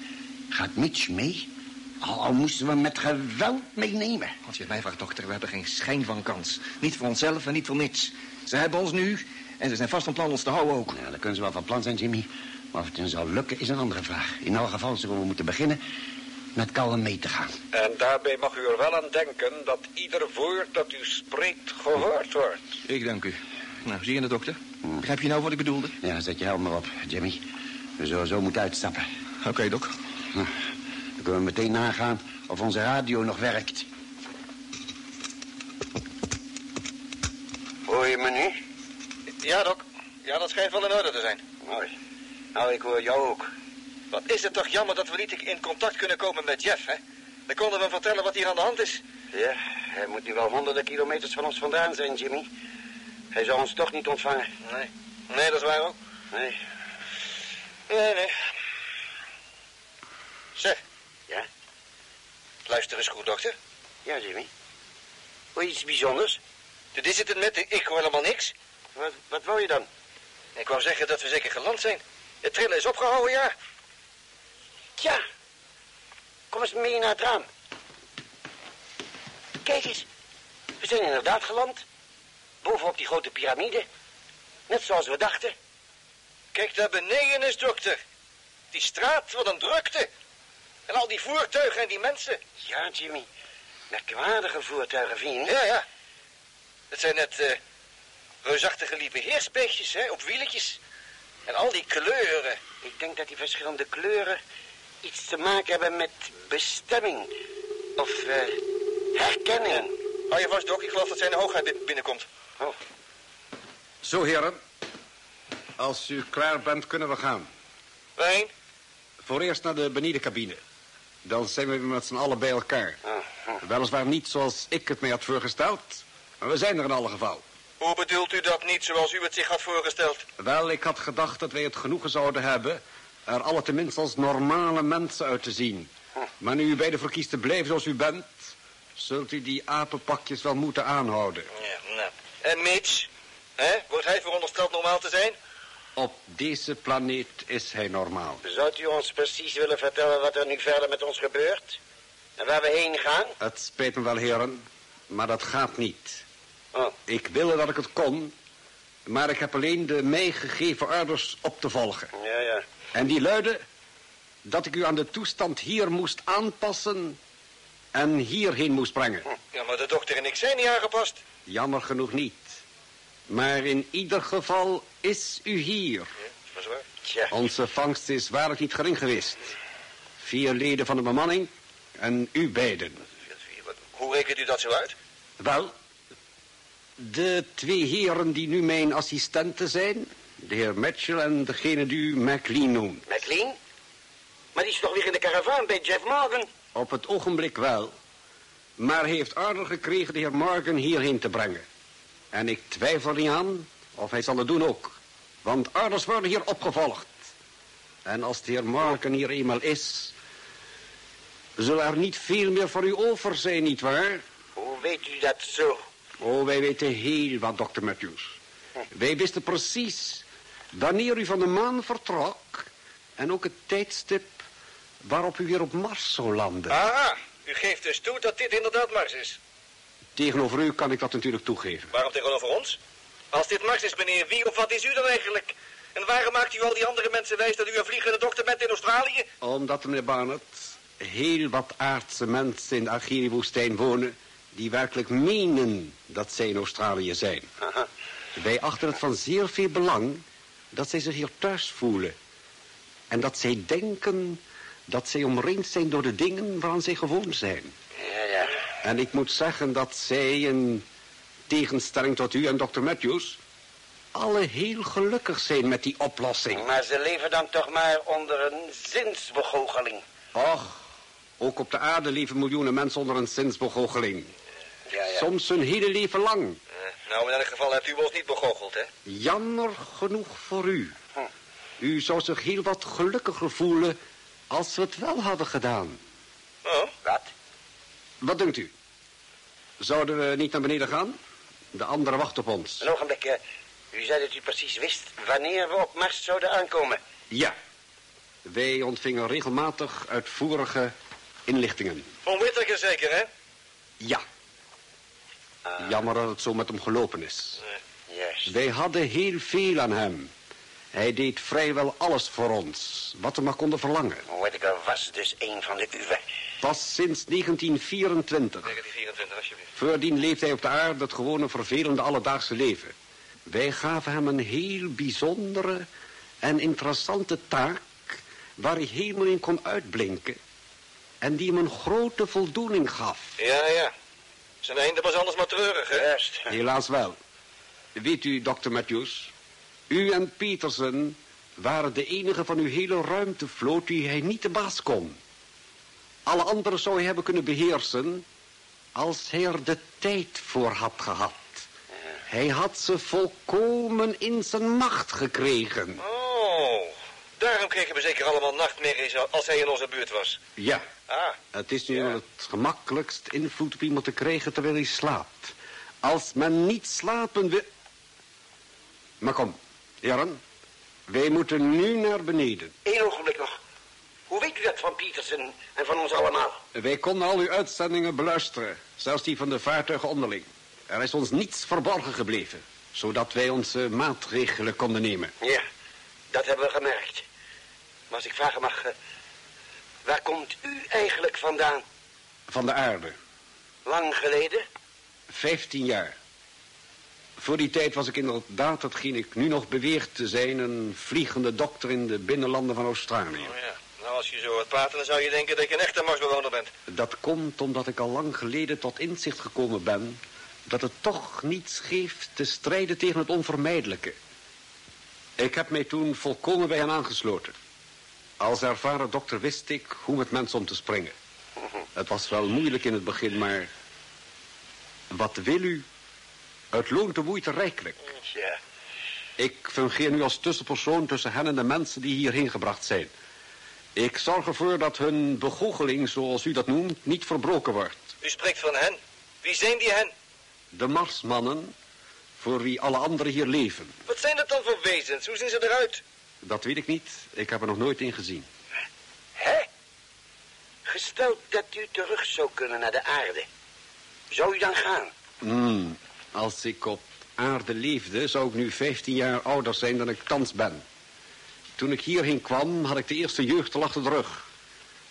gaat Mitch mee. Al, al moesten we hem met geweld meenemen. Als je het mij vraagt, dokter, we hebben geen schijn van kans. Niet voor onszelf en niet voor Mitch. Ze hebben ons nu en ze zijn vast van plan ons te houden ook. Ja, dat kunnen ze wel van plan zijn, Jimmy. Maar of het hen zal lukken, is een andere vraag. In elk geval zullen we moeten beginnen met kalm mee te gaan. En daarbij mag u er wel aan denken dat ieder woord dat u spreekt gehoord wordt. Ik dank u. Nou, zie je het, dokter? Hmm. Begrijp je nou wat ik bedoelde? Ja, zet je helm maar op, Jimmy. We zullen zo moeten uitstappen. Oké, okay, dok. Nou, dan kunnen we meteen nagaan of onze radio nog werkt. Hoor je me nu? Ja, dok. Ja, dat schijnt wel in orde te zijn. Mooi. Nou, ik hoor jou ook. Wat is het toch jammer dat we niet in contact kunnen komen met Jeff, hè? Dan konden we hem vertellen wat hier aan de hand is. Ja, hij moet nu wel honderden kilometers van ons vandaan zijn, Jimmy. Hij zou ons toch niet ontvangen. Nee, nee, dat is waar ook. Nee. Nee, nee. Zeg. Ja? Luister eens goed, dokter. Ja, Jimmy. Hoor iets bijzonders? Dit is het het met, ik hoor helemaal niks. Wat, wat wou je dan? Ik wou zeggen dat we zeker geland zijn. Het trillen is opgehouden, ja. Tja. Kom eens mee naar het raam. Kijk eens. We zijn inderdaad geland. Bovenop die grote piramide. Net zoals we dachten. Kijk daar beneden eens, dokter. Die straat, wat een drukte. En al die voertuigen en die mensen. Ja, Jimmy. Merkwaardige voertuigen, vind? Ja, ja. Het zijn net uh, reusachtige lieve heersbeestjes, hè, op wieletjes. En al die kleuren. Ik denk dat die verschillende kleuren iets te maken hebben met bestemming. Of uh, herkenning. Hou je vast, Dok. Ik geloof dat zijn hoogheid binnenkomt. Oh. Zo, heren. Als u klaar bent, kunnen we gaan. Waarheen? Voor eerst naar de benedencabine. Dan zijn we weer met z'n allen bij elkaar. Oh, oh. Weliswaar niet zoals ik het mij had voorgesteld. Maar we zijn er in alle geval. Hoe bedoelt u dat niet zoals u het zich had voorgesteld? Wel, ik had gedacht dat wij het genoegen zouden hebben... er alle tenminste als normale mensen uit te zien. Maar nu u beiden verkiest te blijven zoals u bent... zult u die apenpakjes wel moeten aanhouden. Ja, nou. En Mitch? Hè? Wordt hij verondersteld normaal te zijn? Op deze planeet is hij normaal. Zou u ons precies willen vertellen wat er nu verder met ons gebeurt? En waar we heen gaan? Het spijt me wel, heren, maar dat gaat niet. Oh. Ik wilde dat ik het kon, maar ik heb alleen de mij gegeven orders op te volgen. Ja, ja. En die luiden dat ik u aan de toestand hier moest aanpassen en hierheen moest brengen. Ja, maar de dokter en ik zijn niet aangepast. Jammer genoeg niet. Maar in ieder geval is u hier. Ja, dat is waar. Tja. Onze vangst is waarlijk niet gering geweest. Vier leden van de bemanning en u beiden. Hoe rekent u dat zo uit? Wel, de twee heren die nu mijn assistenten zijn... de heer Mitchell en degene die u McLean noemt. McLean? Maar die is toch weer in de karavaan bij Jeff Morgan? Op het ogenblik wel. Maar hij heeft order gekregen de heer Morgan hierheen te brengen. En ik twijfel niet aan of hij zal het doen ook. Want orders worden hier opgevolgd. En als de heer Morgan hier eenmaal is... zal er niet veel meer voor u over zijn, nietwaar? Hoe weet u dat zo? Oh, wij weten heel wat, dokter Matthews. Wij wisten precies wanneer u van de maan vertrok... en ook het tijdstip waarop u weer op Mars zou landen. Ah, u geeft dus toe dat dit inderdaad Mars is. Tegenover u kan ik dat natuurlijk toegeven. Waarom tegenover ons? Als dit Mars is, meneer, wie of wat is u dan eigenlijk? En waarom maakt u al die andere mensen wijs dat u een vliegende dokter bent in Australië? Omdat, meneer Barnett, heel wat aardse mensen in de Algerië-woestijn wonen... die werkelijk menen dat zij in Australië zijn. Aha. Wij achten het van zeer veel belang dat zij zich hier thuis voelen. En dat zij denken dat zij omringd zijn door de dingen waaraan zij gewoon zijn. Ja, ja. En ik moet zeggen dat zij, in tegenstelling tot u en dokter Matthews... alle heel gelukkig zijn met die oplossing. Maar ze leven dan toch maar onder een zinsbegoocheling. Och, ook op de aarde leven miljoenen mensen onder een zinsbegoocheling. Ja, ja. Soms hun hele leven lang. Nou, in elk geval hebt u ons niet begoocheld, hè? Jammer genoeg voor u. U zou zich heel wat gelukkiger voelen als we het wel hadden gedaan. Oh? Wat? Wat denkt u? Zouden we niet naar beneden gaan? De anderen wachten op ons. Een ogenblik. eh, u zei dat u precies wist wanneer we op Mars zouden aankomen. Ja. Wij ontvingen regelmatig uitvoerige inlichtingen. Van Whittaker zeker, hè? Ja. Jammer dat het zo met hem gelopen is. Juist. Wij hadden heel veel aan hem. Hij deed vrijwel alles voor ons, wat we maar konden verlangen. Whittaker was dus een van de uwe. Pas sinds 1924. 1924, alsjeblieft. Voordien leefde hij op de aarde het gewone vervelende alledaagse leven. Wij gaven hem een heel bijzondere en interessante taak... waar hij helemaal in kon uitblinken... en die hem een grote voldoening gaf. Ja, ja. Zijn einde was anders maar treurig, hè? Juist. Helaas wel. Weet u, dokter Matthews... u en Petersen waren de enige van uw hele ruimtevloot... die hij niet de baas kon. Alle anderen zou hij hebben kunnen beheersen... als hij er de tijd voor had gehad. Hij had ze volkomen in zijn macht gekregen. Oh, daarom kregen we zeker allemaal nachtmerries als hij in onze buurt was. Ja. Ah, Het is nu het gemakkelijkst invloed op iemand te krijgen terwijl hij slaapt. Als men niet slapen wil... Maar kom, heren. Wij moeten nu naar beneden. Eén ogenblik nog. Hoe weet u dat van Pietersen en van ons allemaal? Wij konden al uw uitzendingen beluisteren. Zelfs die van de vaartuigen onderling. Er is ons niets verborgen gebleven. Zodat wij onze maatregelen konden nemen. Ja, dat hebben we gemerkt. Maar als ik vragen mag, eh, waar komt u eigenlijk vandaan? Van de aarde. Lang geleden? Vijftien jaar. Voor die tijd was ik inderdaad, hetgeen ik nu nog beweer te zijn... een vliegende dokter in de binnenlanden van Australië. oh ja. Nou, als je zo hoort praten, dan zou je denken dat je een echte Marsbewoner bent. Dat komt omdat ik al lang geleden tot inzicht gekomen ben... dat het toch niets geeft te strijden tegen het onvermijdelijke. Ik heb mij toen volkomen bij hen aangesloten. Als ervaren dokter wist ik hoe met mensen om te springen. Het was wel moeilijk in het begin, maar... Wat wil u? Het loont de moeite rijkelijk. Ja. Ik fungeer nu als tussenpersoon tussen hen en de mensen die hierheen gebracht zijn. Ik zorg ervoor dat hun begoocheling, zoals u dat noemt, niet verbroken wordt. U spreekt van hen. Wie zijn die hen? De Marsmannen, voor wie alle anderen hier leven. Wat zijn dat dan voor wezens? Hoe zien ze eruit? Dat weet ik niet. Ik heb er nog nooit in gezien. Hè? Gesteld dat u terug zou kunnen naar de aarde. Zou u dan gaan? Hmm, als ik op aarde leefde, zou ik nu 15 jaar ouder zijn dan ik thans ben. Toen ik hierheen kwam, had ik de eerste jeugd al achter de rug.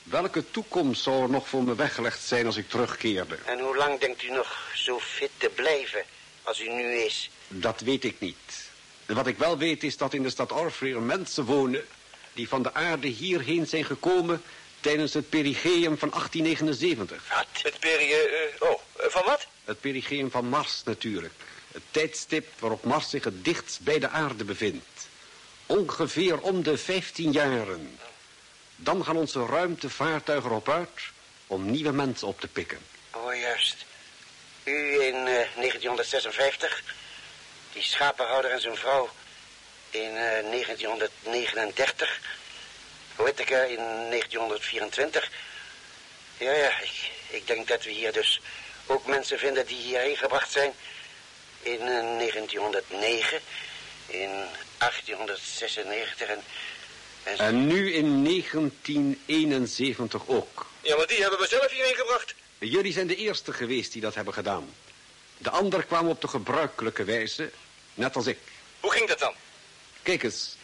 Welke toekomst zou er nog voor me weggelegd zijn als ik terugkeerde? En hoe lang denkt u nog zo fit te blijven als u nu is? Dat weet ik niet. Wat ik wel weet is dat in de stad Orfreer mensen wonen... die van de aarde hierheen zijn gekomen tijdens het perigeum van 1879. Wat? Het peri... eh, oh, eh, van wat? Het perigeum van Mars natuurlijk. Het tijdstip waarop Mars zich het dichtst bij de aarde bevindt. Ongeveer om de 15 jaren. Dan gaan onze ruimtevaartuigen erop uit om nieuwe mensen op te pikken. Oh, juist. U in eh, 1956. Die schapenhouder en zijn vrouw in eh, 1939. Whittaker in 1924. Ja, ja, ik, ik denk dat we hier dus ook mensen vinden die hierheen gebracht zijn. In eh, 1909, in 1896 en... en... En nu in 1971 ook. Ja, maar die hebben we zelf hierheen gebracht. Jullie zijn de eerste geweest die dat hebben gedaan. De anderen kwamen op de gebruikelijke wijze, net als ik. Hoe ging dat dan? Kijk eens,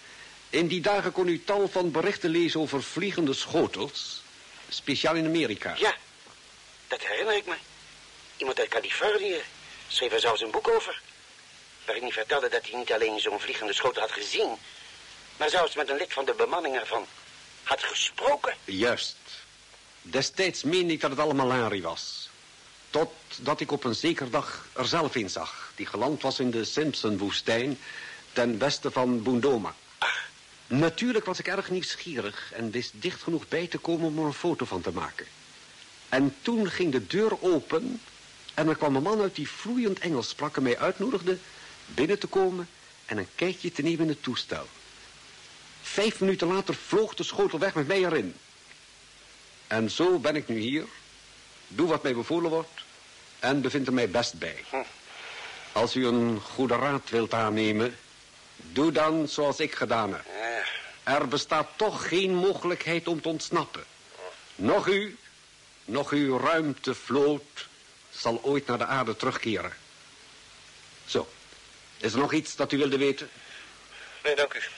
in die dagen kon u tal van berichten lezen over vliegende schotels. Speciaal in Amerika. Ja, dat herinner ik me. Iemand uit Californië schreef er zelfs een boek over. Waarin hij vertelde dat hij niet alleen zo'n vliegende schotel had gezien... maar zelfs met een lid van de bemanning ervan had gesproken. Juist. Destijds meende ik dat het allemaal Larry was. Totdat ik op een zeker dag er zelf in zag. Die geland was in de Simpson-woestijn ten westen van Bundoma. Natuurlijk was ik erg nieuwsgierig en wist dicht genoeg bij te komen om er een foto van te maken. En toen ging de deur open En er kwam een man uit die vloeiend Engels sprak en mij uitnodigde binnen te komen en een kijkje te nemen in het toestel. Vijf minuten later vloog de schotel weg met mij erin. En zo ben ik nu hier, doe wat mij bevolen wordt en bevind er mij best bij. Als u een goede raad wilt aannemen, doe dan zoals ik gedaan heb. Er bestaat toch geen mogelijkheid om te ontsnappen. Nog u, nog uw ruimtevloot zal ooit naar de aarde terugkeren. Zo, is er nog iets dat u wilde weten? Nee, dank u. Het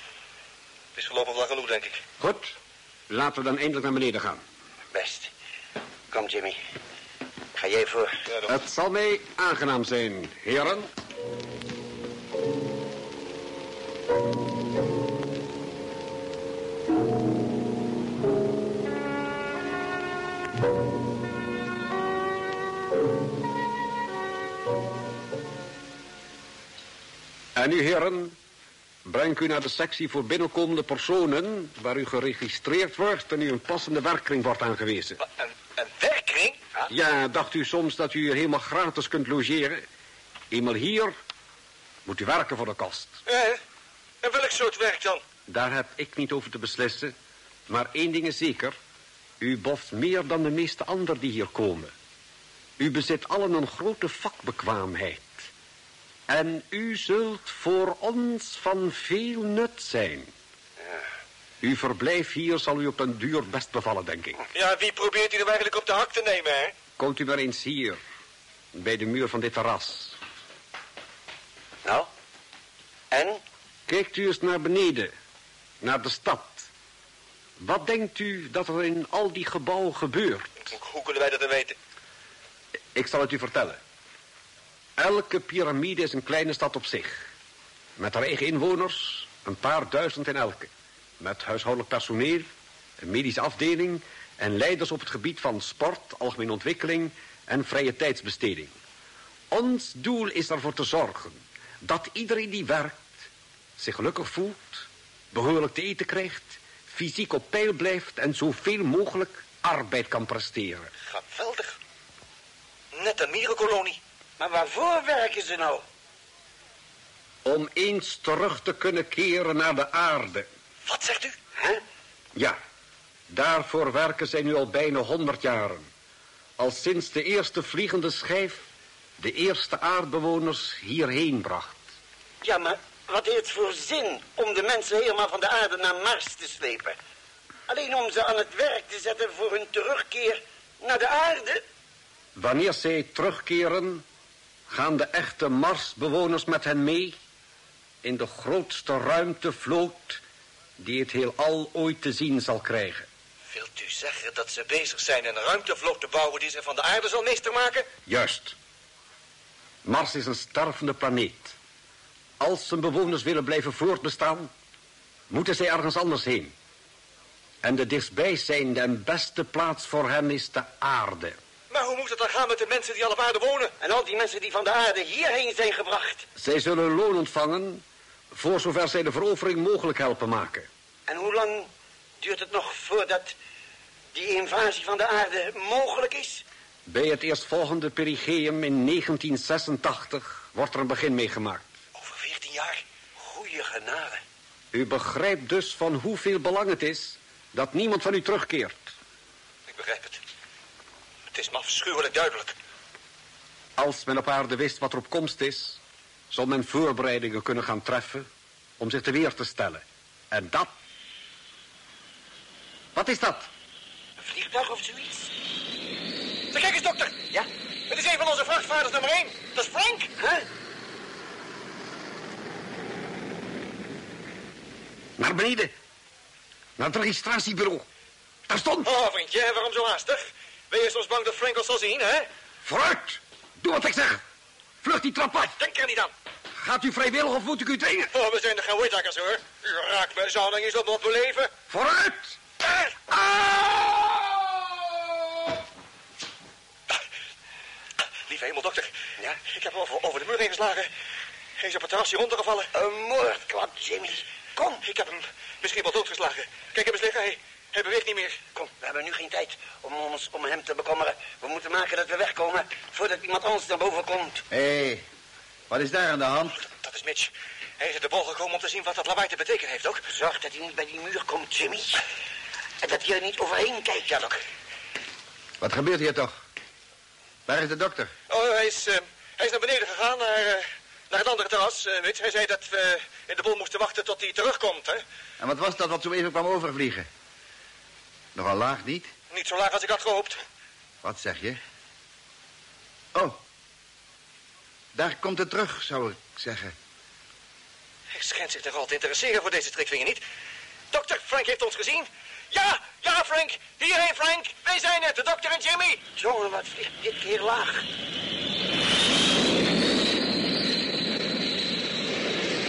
is voorlopig wel genoeg, denk ik. Goed, laten we dan eindelijk naar beneden gaan. Best. Kom, Jimmy. Ga jij voor. Het zal mij aangenaam zijn, heren. En nu, heren, breng u naar de sectie voor binnenkomende personen... waar u geregistreerd wordt en u een passende werkkring wordt aangewezen. Een, een werkkring? Ja, dacht u soms dat u hier helemaal gratis kunt logeren? Eenmaal hier moet u werken voor de kost. Eh, en welk soort werk dan? Daar heb ik niet over te beslissen. Maar één ding is zeker. U boft meer dan de meeste anderen die hier komen. U bezit allen een grote vakbekwaamheid. En u zult voor ons van veel nut zijn. Uw verblijf hier zal u op een duur best bevallen, denk ik. Ja, wie probeert u nou eigenlijk op de hak te nemen, hè? Komt u maar eens hier, bij de muur van dit terras. Nou? En? Kijkt u eens naar beneden, naar de stad. Wat denkt u dat er in al die gebouwen gebeurt? Hoe kunnen wij dat dan weten? Ik zal het u vertellen. Elke piramide is een kleine stad op zich. Met haar eigen inwoners, een paar duizend in elke. Met huishoudelijk personeel, een medische afdeling... en leiders op het gebied van sport, algemene ontwikkeling en vrije tijdsbesteding. Ons doel is ervoor te zorgen dat iedereen die werkt... zich gelukkig voelt, behoorlijk te eten krijgt... fysiek op peil blijft en zoveel mogelijk arbeid kan presteren. Geweldig. Net een mierenkolonie. Maar waarvoor werken ze nou? Om eens terug te kunnen keren naar de aarde. Wat zegt u? Ja, daarvoor werken zij nu al bijna honderd jaren. Al sinds de eerste vliegende schijf de eerste aardbewoners hierheen bracht. Ja, maar wat heeft het voor zin om de mensen helemaal van de aarde naar Mars te slepen? Alleen om ze aan het werk te zetten voor hun terugkeer naar de aarde? Wanneer zij terugkeren, gaan de echte Marsbewoners met hen mee... in de grootste ruimtevloot die het heelal ooit te zien zal krijgen. Wilt u zeggen dat ze bezig zijn een ruimtevloot te bouwen die ze van de aarde zal meester maken? Juist. Mars is een stervende planeet. Als zijn bewoners willen blijven voortbestaan, moeten zij ergens anders heen. En de dichtstbijzijnde en beste plaats voor hen is de aarde. Maar hoe moet het dan gaan met de mensen die al op aarde wonen? En al die mensen die van de aarde hierheen zijn gebracht. Zij zullen loon ontvangen voor zover zij de verovering mogelijk helpen maken. En hoe lang duurt het nog voordat die invasie van de aarde mogelijk is? Bij het eerstvolgende perigeum in 1986 wordt er een begin mee gemaakt. Over 14 jaar? Goeie genade. U begrijpt dus van hoeveel belang het is dat niemand van u terugkeert. Ik begrijp het. Het is me afschuwelijk duidelijk. Als men op aarde wist wat er op komst is, zal men voorbereidingen kunnen gaan treffen om zich te weer te stellen. En dat... Wat is dat? Een vliegtuig of zoiets? Zeg, kijk eens, dokter. Ja? Het is een van onze vrachtvaarders nummer 1. Dat is Frank. Huh? Naar beneden. Naar het registratiebureau. Daar stond. Oh, vriendje, waarom zo haastig? Ben je soms bang dat Frank ons zal zien, hè? Vooruit. Doe wat ik zeg. Vlucht die trap af. Denk er niet aan. Gaat u vrijwillig of moet ik u dwingen? Oh, we zijn er geen withakkers, hoor. U raakt mijn zoning eens op wat beleven. Vooruit. Lieve hemel, dokter. Ja? Ik heb over, over de muur heen geslagen. Hij is op het terrasje rondgevallen. Een moordklap, Jimmy. Kom. Ik heb hem misschien wel doodgeslagen. Kijk hem eens liggen. Hij, hij beweegt niet meer. Kom, we hebben nu geen tijd om ons om hem te bekommeren. We moeten maken dat we wegkomen voordat iemand anders naar boven komt. Hé, hey, wat is daar aan de hand? Dat is Mitch. Hij is in de bol gekomen om te zien wat dat lawaai te betekenen heeft ook. Zorg dat hij niet bij die muur komt, Jimmy. En dat hij er niet overheen kijkt. Ja, Doc. Wat gebeurt hier toch? Waar is de dokter? Oh, hij is, uh, hij is naar beneden gegaan, naar, uh, naar het andere terras, uh, Mitch. Hij zei dat we in de bol moesten wachten tot hij terugkomt, hè? En wat was dat wat zo even kwam overvliegen? Nogal laag, niet? Niet zo laag als ik had gehoopt. Wat zeg je? Oh. Daar komt het terug, zou ik zeggen. Hij schijnt zich nogal te interesseren voor deze trikvinger, niet? Dokter, Frank heeft ons gezien. Ja, ja, Frank. Hierheen, Frank. Wij zijn het, de dokter en Jimmy. Jongen, wat vliegt dit keer laag.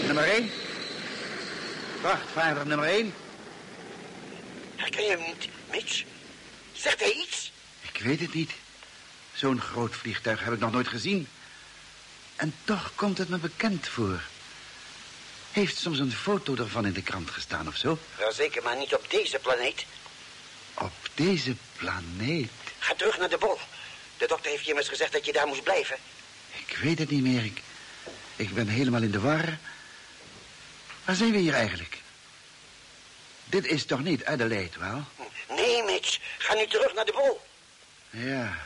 Nummer 1. Vrachtvaarder nummer 1. Herken je hem niet, Mitch? Zegt hij iets? Ik weet het niet. Zo'n groot vliegtuig heb ik nog nooit gezien. En toch komt het me bekend voor. Heeft soms een foto ervan in de krant gestaan of zo? Zeker, maar niet op deze planeet. Op deze planeet? Ga terug naar de bol. De dokter heeft je immers gezegd dat je daar moest blijven. Ik weet het niet meer. Ik, ik ben helemaal in de war. Waar zijn we hier eigenlijk? Dit is toch niet Adelaide, wel? Nee, Mitch. Ga nu terug naar de bol. Ja.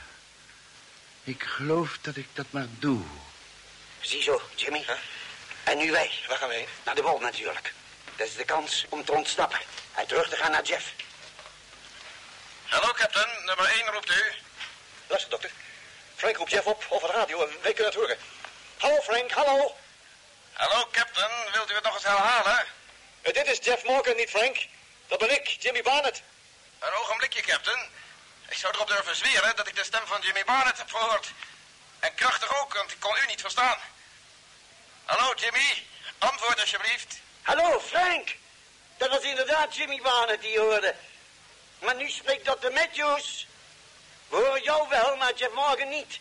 Ik geloof dat ik dat maar doe. Ziezo, Jimmy. En nu wij. Waar gaan we heen? Naar de bol natuurlijk. Dat is de kans om te ontsnappen. En terug te gaan naar Jeff. Hallo, captain. Nummer 1 roept u. Luister, dokter. Frank roept Jeff op over de radio en wij kunnen het horen. Hallo, Frank. Hallo. Hallo, captain. Wilt u het nog eens herhalen? Uh, dit is Jeff Morgan, niet Frank. Dat ben ik, Jimmy Barnett. Een ogenblikje, captain. Ik zou erop durven zweren dat ik de stem van Jimmy Barnett heb gehoord. En krachtig ook, want ik kon u niet verstaan. Hallo, Jimmy. Antwoord alsjeblieft. Hallo, Frank. Dat was inderdaad Jimmy Barnett die je hoorde. Maar nu spreekt dokter Matthews. We horen jou wel, maar Jeff Morgan niet.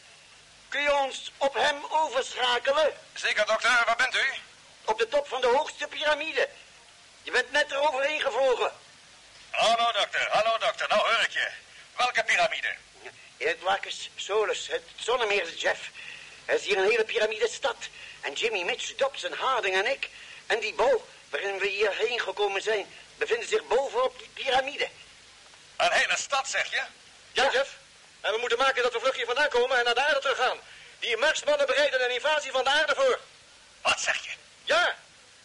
Kun je ons op hem overschakelen? Zeker, dokter. Waar bent u? Op de top van de hoogste piramide. Je bent net eroverheen gevlogen. Hallo, dokter. Hallo, dokter. Nou hoor ik je. Welke piramide? Edwakis Solus, het zonnemeer, Jeff. Er is hier een hele piramidestad. En Jimmy, Mitch, Dobson, Harding en ik. En die bol waarin we hierheen gekomen zijn... bevinden zich bovenop die piramide. Een hele stad, zeg je? Ja, Jeff. En we moeten maken dat we vlug hier vandaan komen en naar de aarde teruggaan. Die Marsmannen bereiden een invasie van de aarde voor. Wat zeg je? Ja.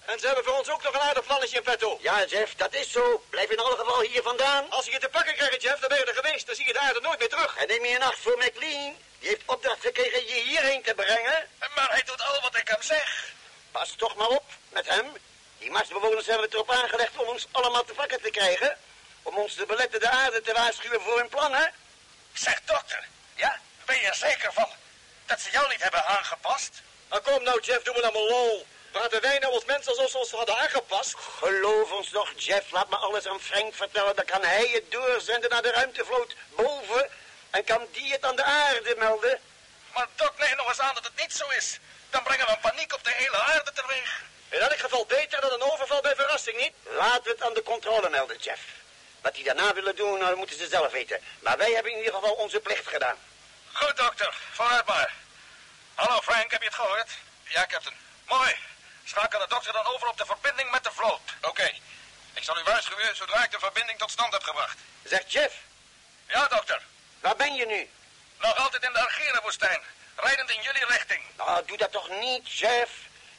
En ze hebben voor ons ook nog een aardig plannetje in petto. Ja, Jeff, dat is zo. Blijf in alle geval hier vandaan. Als je je te pakken krijgt, Jeff, dan ben je er geweest. Dan zie je de aarde nooit meer terug. En neem je een acht voor McLean. Die heeft opdracht gekregen je hierheen te brengen. Maar hij doet al wat ik hem zeg. Pas toch maar op met hem. Die Marsbewoners hebben het erop aangelegd om ons allemaal te pakken te krijgen. Om ons te beletten de aarde te waarschuwen voor hun plannen. Zeg, dokter. Ja? Ben je er zeker van dat ze jou niet hebben aangepast? Nou, kom nou, Jeff, doe me nou maar lol. Praten wij nou als mensen alsof ze ons hadden aangepast? Geloof ons nog, Jeff. Laat me alles aan Frank vertellen. Dan kan hij het doorzenden naar de ruimtevloot boven. En kan die het aan de aarde melden. Maar Doc, neem nog eens aan dat het niet zo is. Dan brengen we paniek op de hele aarde teweeg. In elk geval beter dan een overval bij verrassing, niet? Laten we het aan de controle melden, Jeff. Wat die daarna willen doen, nou, moeten ze zelf weten. Maar wij hebben in ieder geval onze plicht gedaan. Goed, dokter. Vooruit maar. Hallo, Frank. Heb je het gehoord? Ja, captain. Mooi. Schakel de dokter dan over op de verbinding met de vloot. Oké. Ik zal u waarschuwen zodra ik de verbinding tot stand heb gebracht. Zeg, Jeff. Ja, dokter. Waar ben je nu? Nog altijd in de Argierenwoestijn. Rijdend in jullie richting. Nou, doe dat toch niet, Jeff.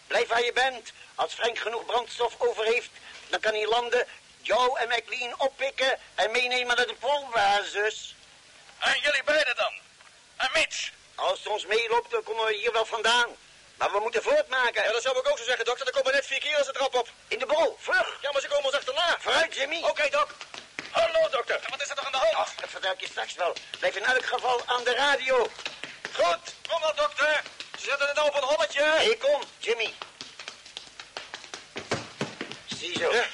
Blijf waar je bent. Als Frank genoeg brandstof over heeft, dan kan hij landen, jou en McLean oppikken en meenemen naar de polbasis. En jullie beiden dan? En Mitch? Als ze ons meeloopt, dan komen we hier wel vandaan. Maar we moeten voortmaken. Ja, dat zou ik ook zo zeggen, dokter. Er komen net vier keer de trap op. In de bol, vlug. Ja, maar ze komen ons achterna. Vooruit, Jimmy. Oké, okay, dok. Hallo, dokter. Wat is er toch aan de hand? Ach, dat vertel ik je straks wel. Blijf in elk geval aan de radio. Goed, kom maar, dokter. Ze zetten het nou op een holletje. Hé, kom, Jimmy. Ziezo. Ja,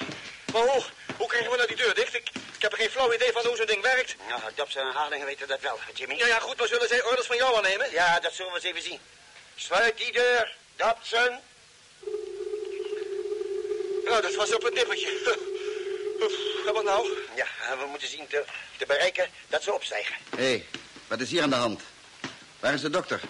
maar hoe, hoe krijgen we nou die deur dicht? Ik, ik heb er geen flauw idee van hoe zo'n ding werkt. Nou, Dobson en Hardingen weten dat wel, Jimmy. Ja, ja, goed, maar zullen zij orders van jou aannemen? Ja, dat zullen we eens even zien. Sluit die deur, Dobson. Nou, dat was op het nippertje. *laughs* Wat nou? Ja, we moeten zien te, te bereiken dat ze opstijgen. Hé, hey, wat is hier aan de hand? Waar is de dokter?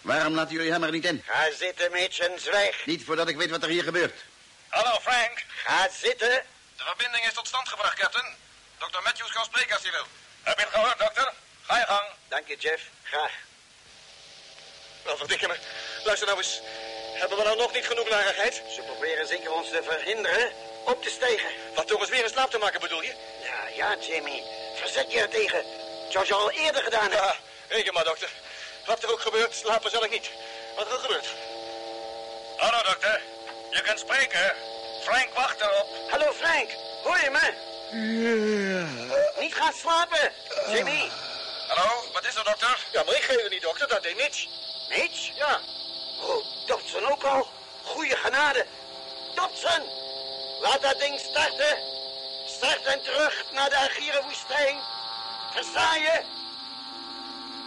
Waarom laten jullie hem er niet in? Ga zitten, Mitch, en zwijg. Niet voordat ik weet wat er hier gebeurt. Hallo, Frank. Ga zitten. De verbinding is tot stand gebracht, Captain. Dr. Matthews kan spreken als hij wil. Heb je het gehoord, dokter? Ga je gang. Dank je, Jeff. Graag. Nou, verdikke me. Luister nou eens. Hebben we nou nog niet genoeg narigheid? Ze proberen zeker ons te verhinderen op te stijgen. Wat door ons weer in slaap te maken, bedoel je? Ja, ja, Jimmy. Verzet je er tegen. Zoals je al eerder gedaan hebt. Ja, reken maar, dokter. Wat er ook gebeurt, slapen zal ik niet. Wat er ook gebeurt. Hallo, dokter. Je kunt spreken. Frank wacht erop. Hallo, Frank. Hoor je me? Niet gaan slapen, Jimmy. Hallo, wat is er, dokter? Ja, maar ik geef er niet, dokter. Dat deed Mitch. Mitch? Ja. Oh, Dodson ook al. Goeie genade. Dodson, laat dat ding starten. Start en terug naar de Agierenwoestijn. Versta je?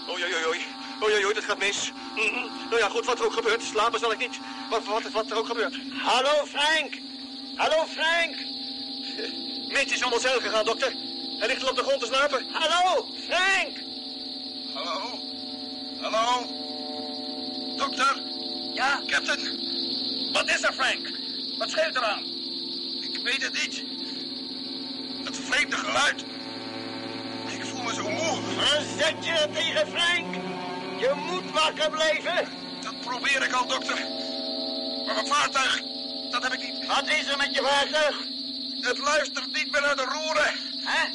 Oei, oei, oei. Oei, oei, oei, dat gaat mis. Mhm. Nou ja, goed, wat er ook gebeurt. Slapen zal ik niet. Wat, wat, wat er ook gebeurt. Hallo, Frank. Hallo, Frank. Mitch is om ons heen gegaan, dokter. Hij ligt al op de grond te slapen. Hallo, Frank. Hallo? Hallo? Dokter? Ja? Captain? Wat is er, Frank? Wat scheelt er aan? Ik weet het niet. Dat vreemde geluid. Ik voel me zo moe. Verzet je tegen, Frank. Je moet wakker blijven. Dat probeer ik al, dokter. Maar mijn vaartuig, dat heb ik niet. Wat is er met je vaartuig? Het luistert niet meer naar de roeren. Hè?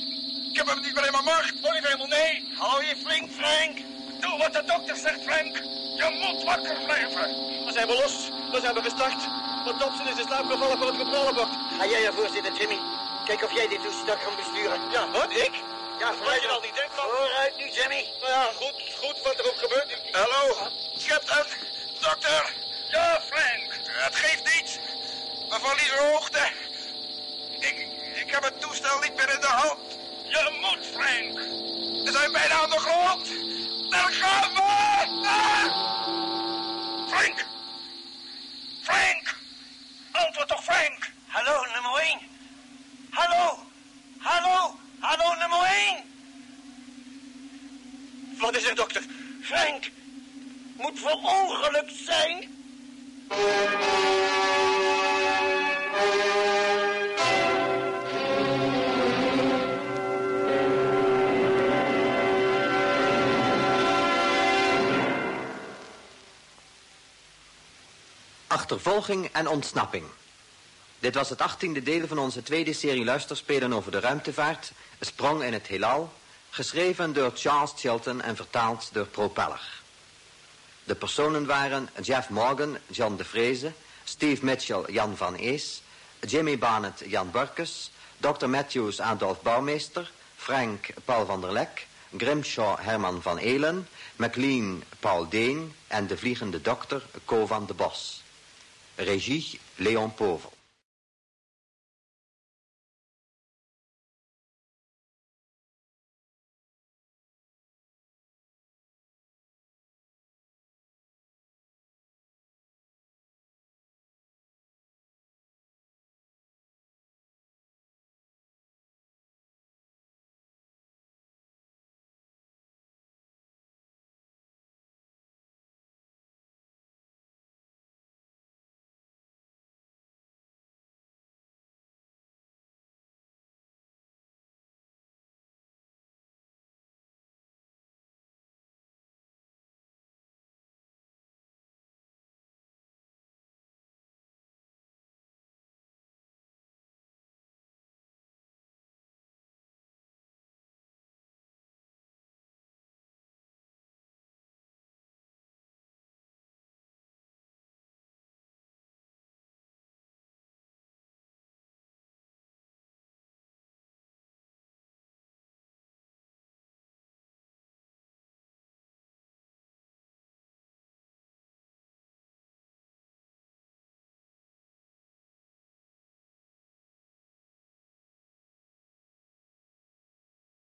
Ik heb hem niet meer in mijn macht. Helemaal nee? Hou je flink, Frank. Doe wat de dokter zegt, Frank. Je moet wakker blijven. Dan zijn we los. Dan zijn we gestart. Want Dobson is in slaap gevallen voor het controlebord. Ga jij ervoor zitten, Jimmy. Kijk of jij dit toestel kan besturen. Ja, wat? Ik? Ja, Wat je al niet denkt van... Vooruit nu, Jimmy. Nou ja, goed, goed, wat er ook gebeurt. Hallo, Captain, dokter. Ja, Frank. Het geeft niets. We verliezen hoogte. Ik, ik heb het toestel niet meer in de hand. Je moet, Frank. We zijn bijna aan de grond. Daar Achtervolging en ontsnapping. Dit was het achttiende deel van onze tweede serie luisterspelen over de ruimtevaart, Sprong in het heelal, geschreven door Charles Chilton en vertaald door Propeller. De personen waren Jeff Morgan, John de Vreese, Steve Mitchell, Jan van Ees, Jimmy Barnett, Jan Burkes, Dr. Matthews, Adolf Bouwmeester, Frank, Paul van der Lek, Grimshaw, Herman van Elen, McLean, Paul Deen en de vliegende dokter, Co van de Bos. Regie, Leon Povel.